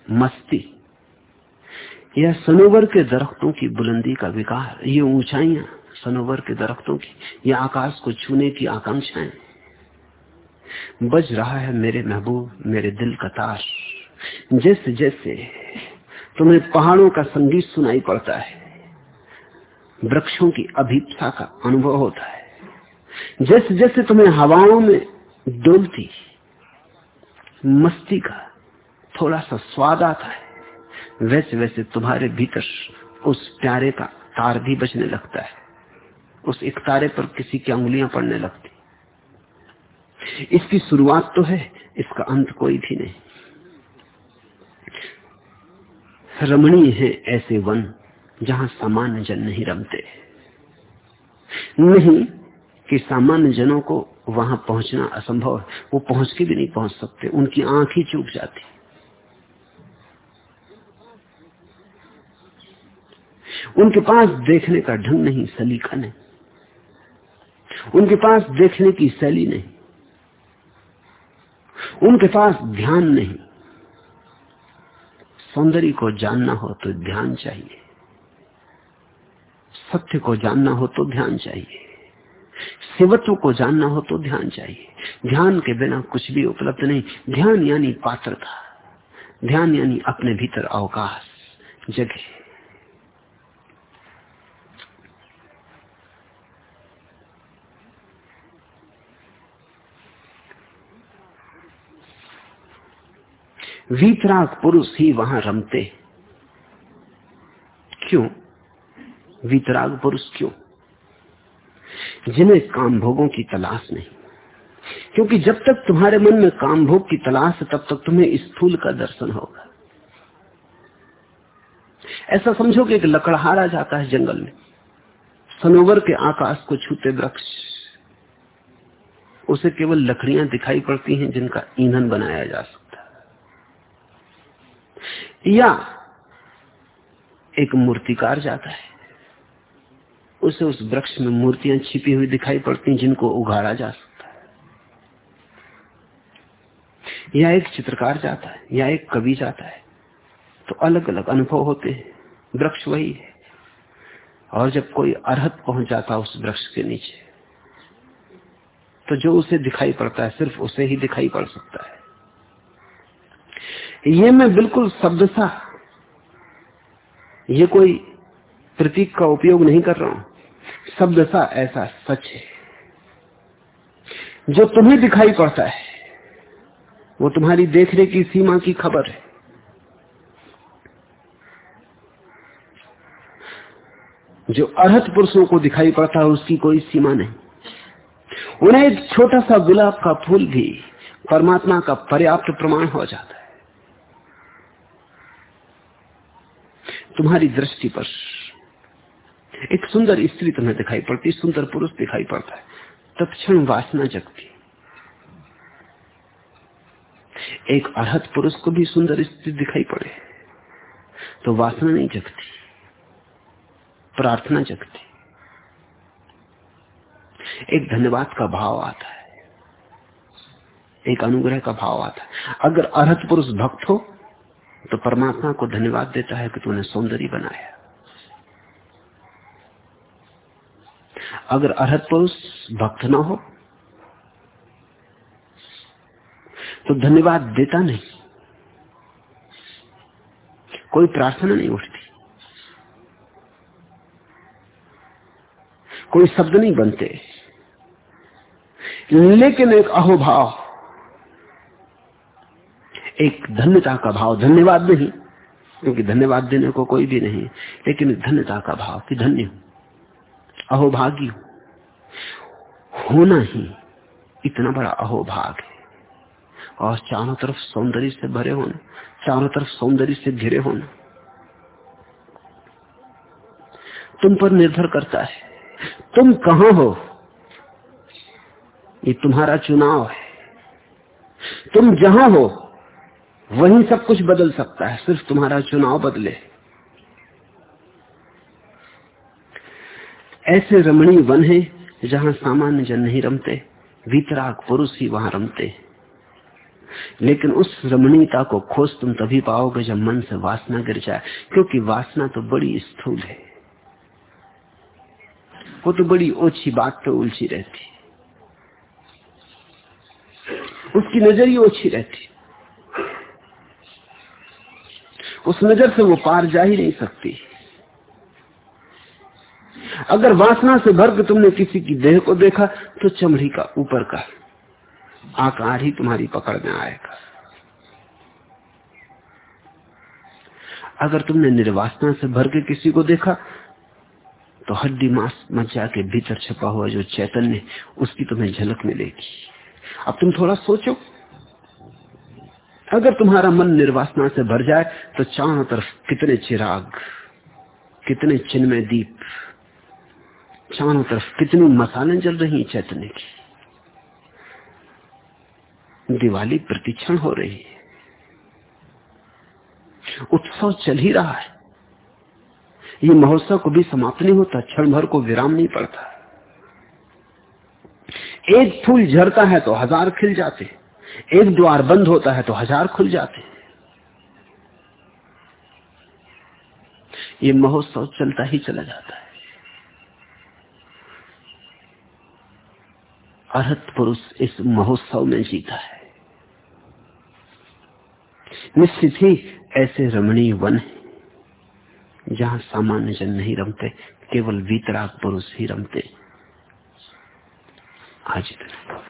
मस्ती। यह सनोवर के दरख्तों की बुलंदी का विकार, ये ऊंचाइयाँ सनोवर के दरख्तों की, ये आकाश को छूने की आकांक्षाएँ। बज रहा है मेरे महबूब, मेरे दिल का तार जैसे जैसे तुम्हें पहाड़ों का संगीत सुनाई पड़ता है, वृक्षों की अभीपसा का अनुभव होता है। जैसे जैसे तुम्हें हवाओं में डोलती, मस्ती का थोड़ा सा स्वाद आता है। वैसे वैसे तुम्हारे भीतर उस प्यारे का तार भी बजने लगता है। उस एक तारे पर किसी की उंगलियाँ पड़ने लगती। इसकी शुरुआत तो है, इसका अंत कोई भी नहीं। रमणीय है ऐसे वन, जहाँ सामान्य जन नहीं रमते। नहीं कि सामान्य जनों को वहाँ पहुँचना असंभव है। वो पहुँच के भी नहीं पहुँच सकते, उनकी आँख ही चूक जाती। उनके पास देखने का ढंग नहीं सलीका नहीं उनके पास देखने की शैली नहीं। उनके पास ध्यान नहीं। सौंदर्य को जानना हो तो ध्यान चाहिए। सत्य को जानना हो तो ध्यान चाहिए। शिवत्व को जानना हो तो ध्यान चाहिए। ध्यान के बिना कुछ भी उपलब्ध नहीं। ध्यान यानी पात्रता। ध्यान यानी अपने भीतर अवकाश, जगह। वीतराग पुरुष ही वहाँ रमते। क्यों? वीतराग पुरुष क्यों? जिन्हें काम भोगों की तलाश नहीं। क्योंकि जब तक तुम्हारे मन में काम भोग की तलाश है, तब तक तुम्हें स्थूल का दर्शन होगा। ऐसा समझो कि एक लकड़हारा जाता है जंगल में। सनोवर के आकाश को छूते वृक्ष। उसे केवल लकड़ियाँ दिखाई पड़ती हैं जिनका ईंधन बनाया जा सकता या एक मूर्तिकार जाता है। उसे उस वृक्ष में मूर्तियाँ छिपी हुई दिखाई पड़ती जिनको उगाड़ा जा सकता है। या एक चित्रकार जाता है, या एक कवि जाता है तो अलग अलग अनुभव होते हैं। वृक्ष वही है। और जब कोई अरहत पहुँच जाता उस वृक्ष के नीचे तो जो उसे दिखाई पड़ता है, सिर्फ़ उसे ही दिखाई पड़ सकता है। ये मैं बिल्कुल शब्द सा। ये कोई प्रतीक का उपयोग नहीं कर रहा हूँ। शब्द सा ऐसा सच है। जो तुम्हें दिखाई पड़ता है, वो तुम्हारी देखने की सीमा की खबर है। जो अर्हत पुरुषों को दिखाई पड़ता है, उसकी कोई सीमा नहीं। उन्हें एक छोटा सा गुलाब का फूल भी परमात्मा का पर्याप्त प्रमाण हो जाता है। तुम्हारी दृष्टि पर। एक सुंदर स्त्री तुम्हें दिखाई पड़ती, सुंदर पुरुष दिखाई पड़ता है। तत्क्षण वासना जगती। एक अर्हत पुरुष को भी सुंदर स्त्री दिखाई पड़े तो वासना नहीं जगती, प्रार्थना जगती। एक धन्यवाद का भाव आता है, एक अनुग्रह का भाव आता है। अगर अर्थ पुरुष भक्त हो तो परमात्मा को धन्यवाद देता है कि तूने सौंदर्य बनाया। अगर अर्थ पुरुष भक्त ना हो तो धन्यवाद देता नहीं। कोई प्रार्थना नहीं उठती। कोई शब्द नहीं बनते। लेकिन एक अहोभाव एक धन्यता का भाव, धन्यवाद नहीं क्योंकि धन्यवाद देने को कोई भी नहीं, लेकिन धन्यता का भाव कि धन्य हूँ, अहोभागी हूँ। होना ही इतना बड़ा अहोभाग है। और चारों तरफ़ सौंदर्य से भरे होना, चारों तरफ़ सौंदर्य से घिरे होना, तुम पर निर्भर करता है। तुम कहाँ हो? ये तुम्हारा चुनाव है। तुम जहाँ हो? वहीं सब कुछ बदल सकता है, सिर्फ़ तुम्हारा चुनाव बदले। ऐसे रमणीय वन है, जहाँ सामान्य जन नहीं रमते वितराग पुरुष ही वहाँ रमते। लेकिन उस रमणीयता को खोज तुम तभी पाओगे जब मन से वासना गिर जाए, क्योंकि वासना तो बड़ी स्थूल है। वो तो बड़ी ओछी बात पे उलझी रहती। उसकी नज़र ही ओछी रहती। उस नज़र से वो पार जा ही नहीं सकती। अगर वासना से भर के तुमने किसी की देह को देखा तो चमड़ी का ऊपर का आकार ही तुम्हारी पकड़ में आएगा। अगर तुमने निर्वासना से भर के किसी को देखा तो हड्डी मांस मज्जा के भीतर छपा हुआ जो चैतन्य, उसकी तुम्हें झलक मिलेगी। अब तुम थोड़ा सोचो अगर तुम्हारा मन निर्वासना से भर जाए तो चारों तरफ़ कितने चिराग, कितने चिन्मय दीप, चारों तरफ़ कितनी मसाले जल रही चैतन्य की। दिवाली प्रतिक्षण हो रही है। उत्सव चल ही रहा है। ये महोत्सव को भी समाप्त नहीं होता, क्षण भर को विराम नहीं पड़ता। एक फूल झरता है तो हज़ार खिल जाते एक द्वार बंद होता है तो हज़ार खुल जाते हैं। ये महोत्सव चलता ही चला जाता है। अर्थ पुरुष इस महोत्सव में जीता है। निश्चित ही ऐसे रमणीय वन है, जहाँ सामान्य जन नहीं रमते, केवल वीतराग पुरुष ही रमते। आज इतना।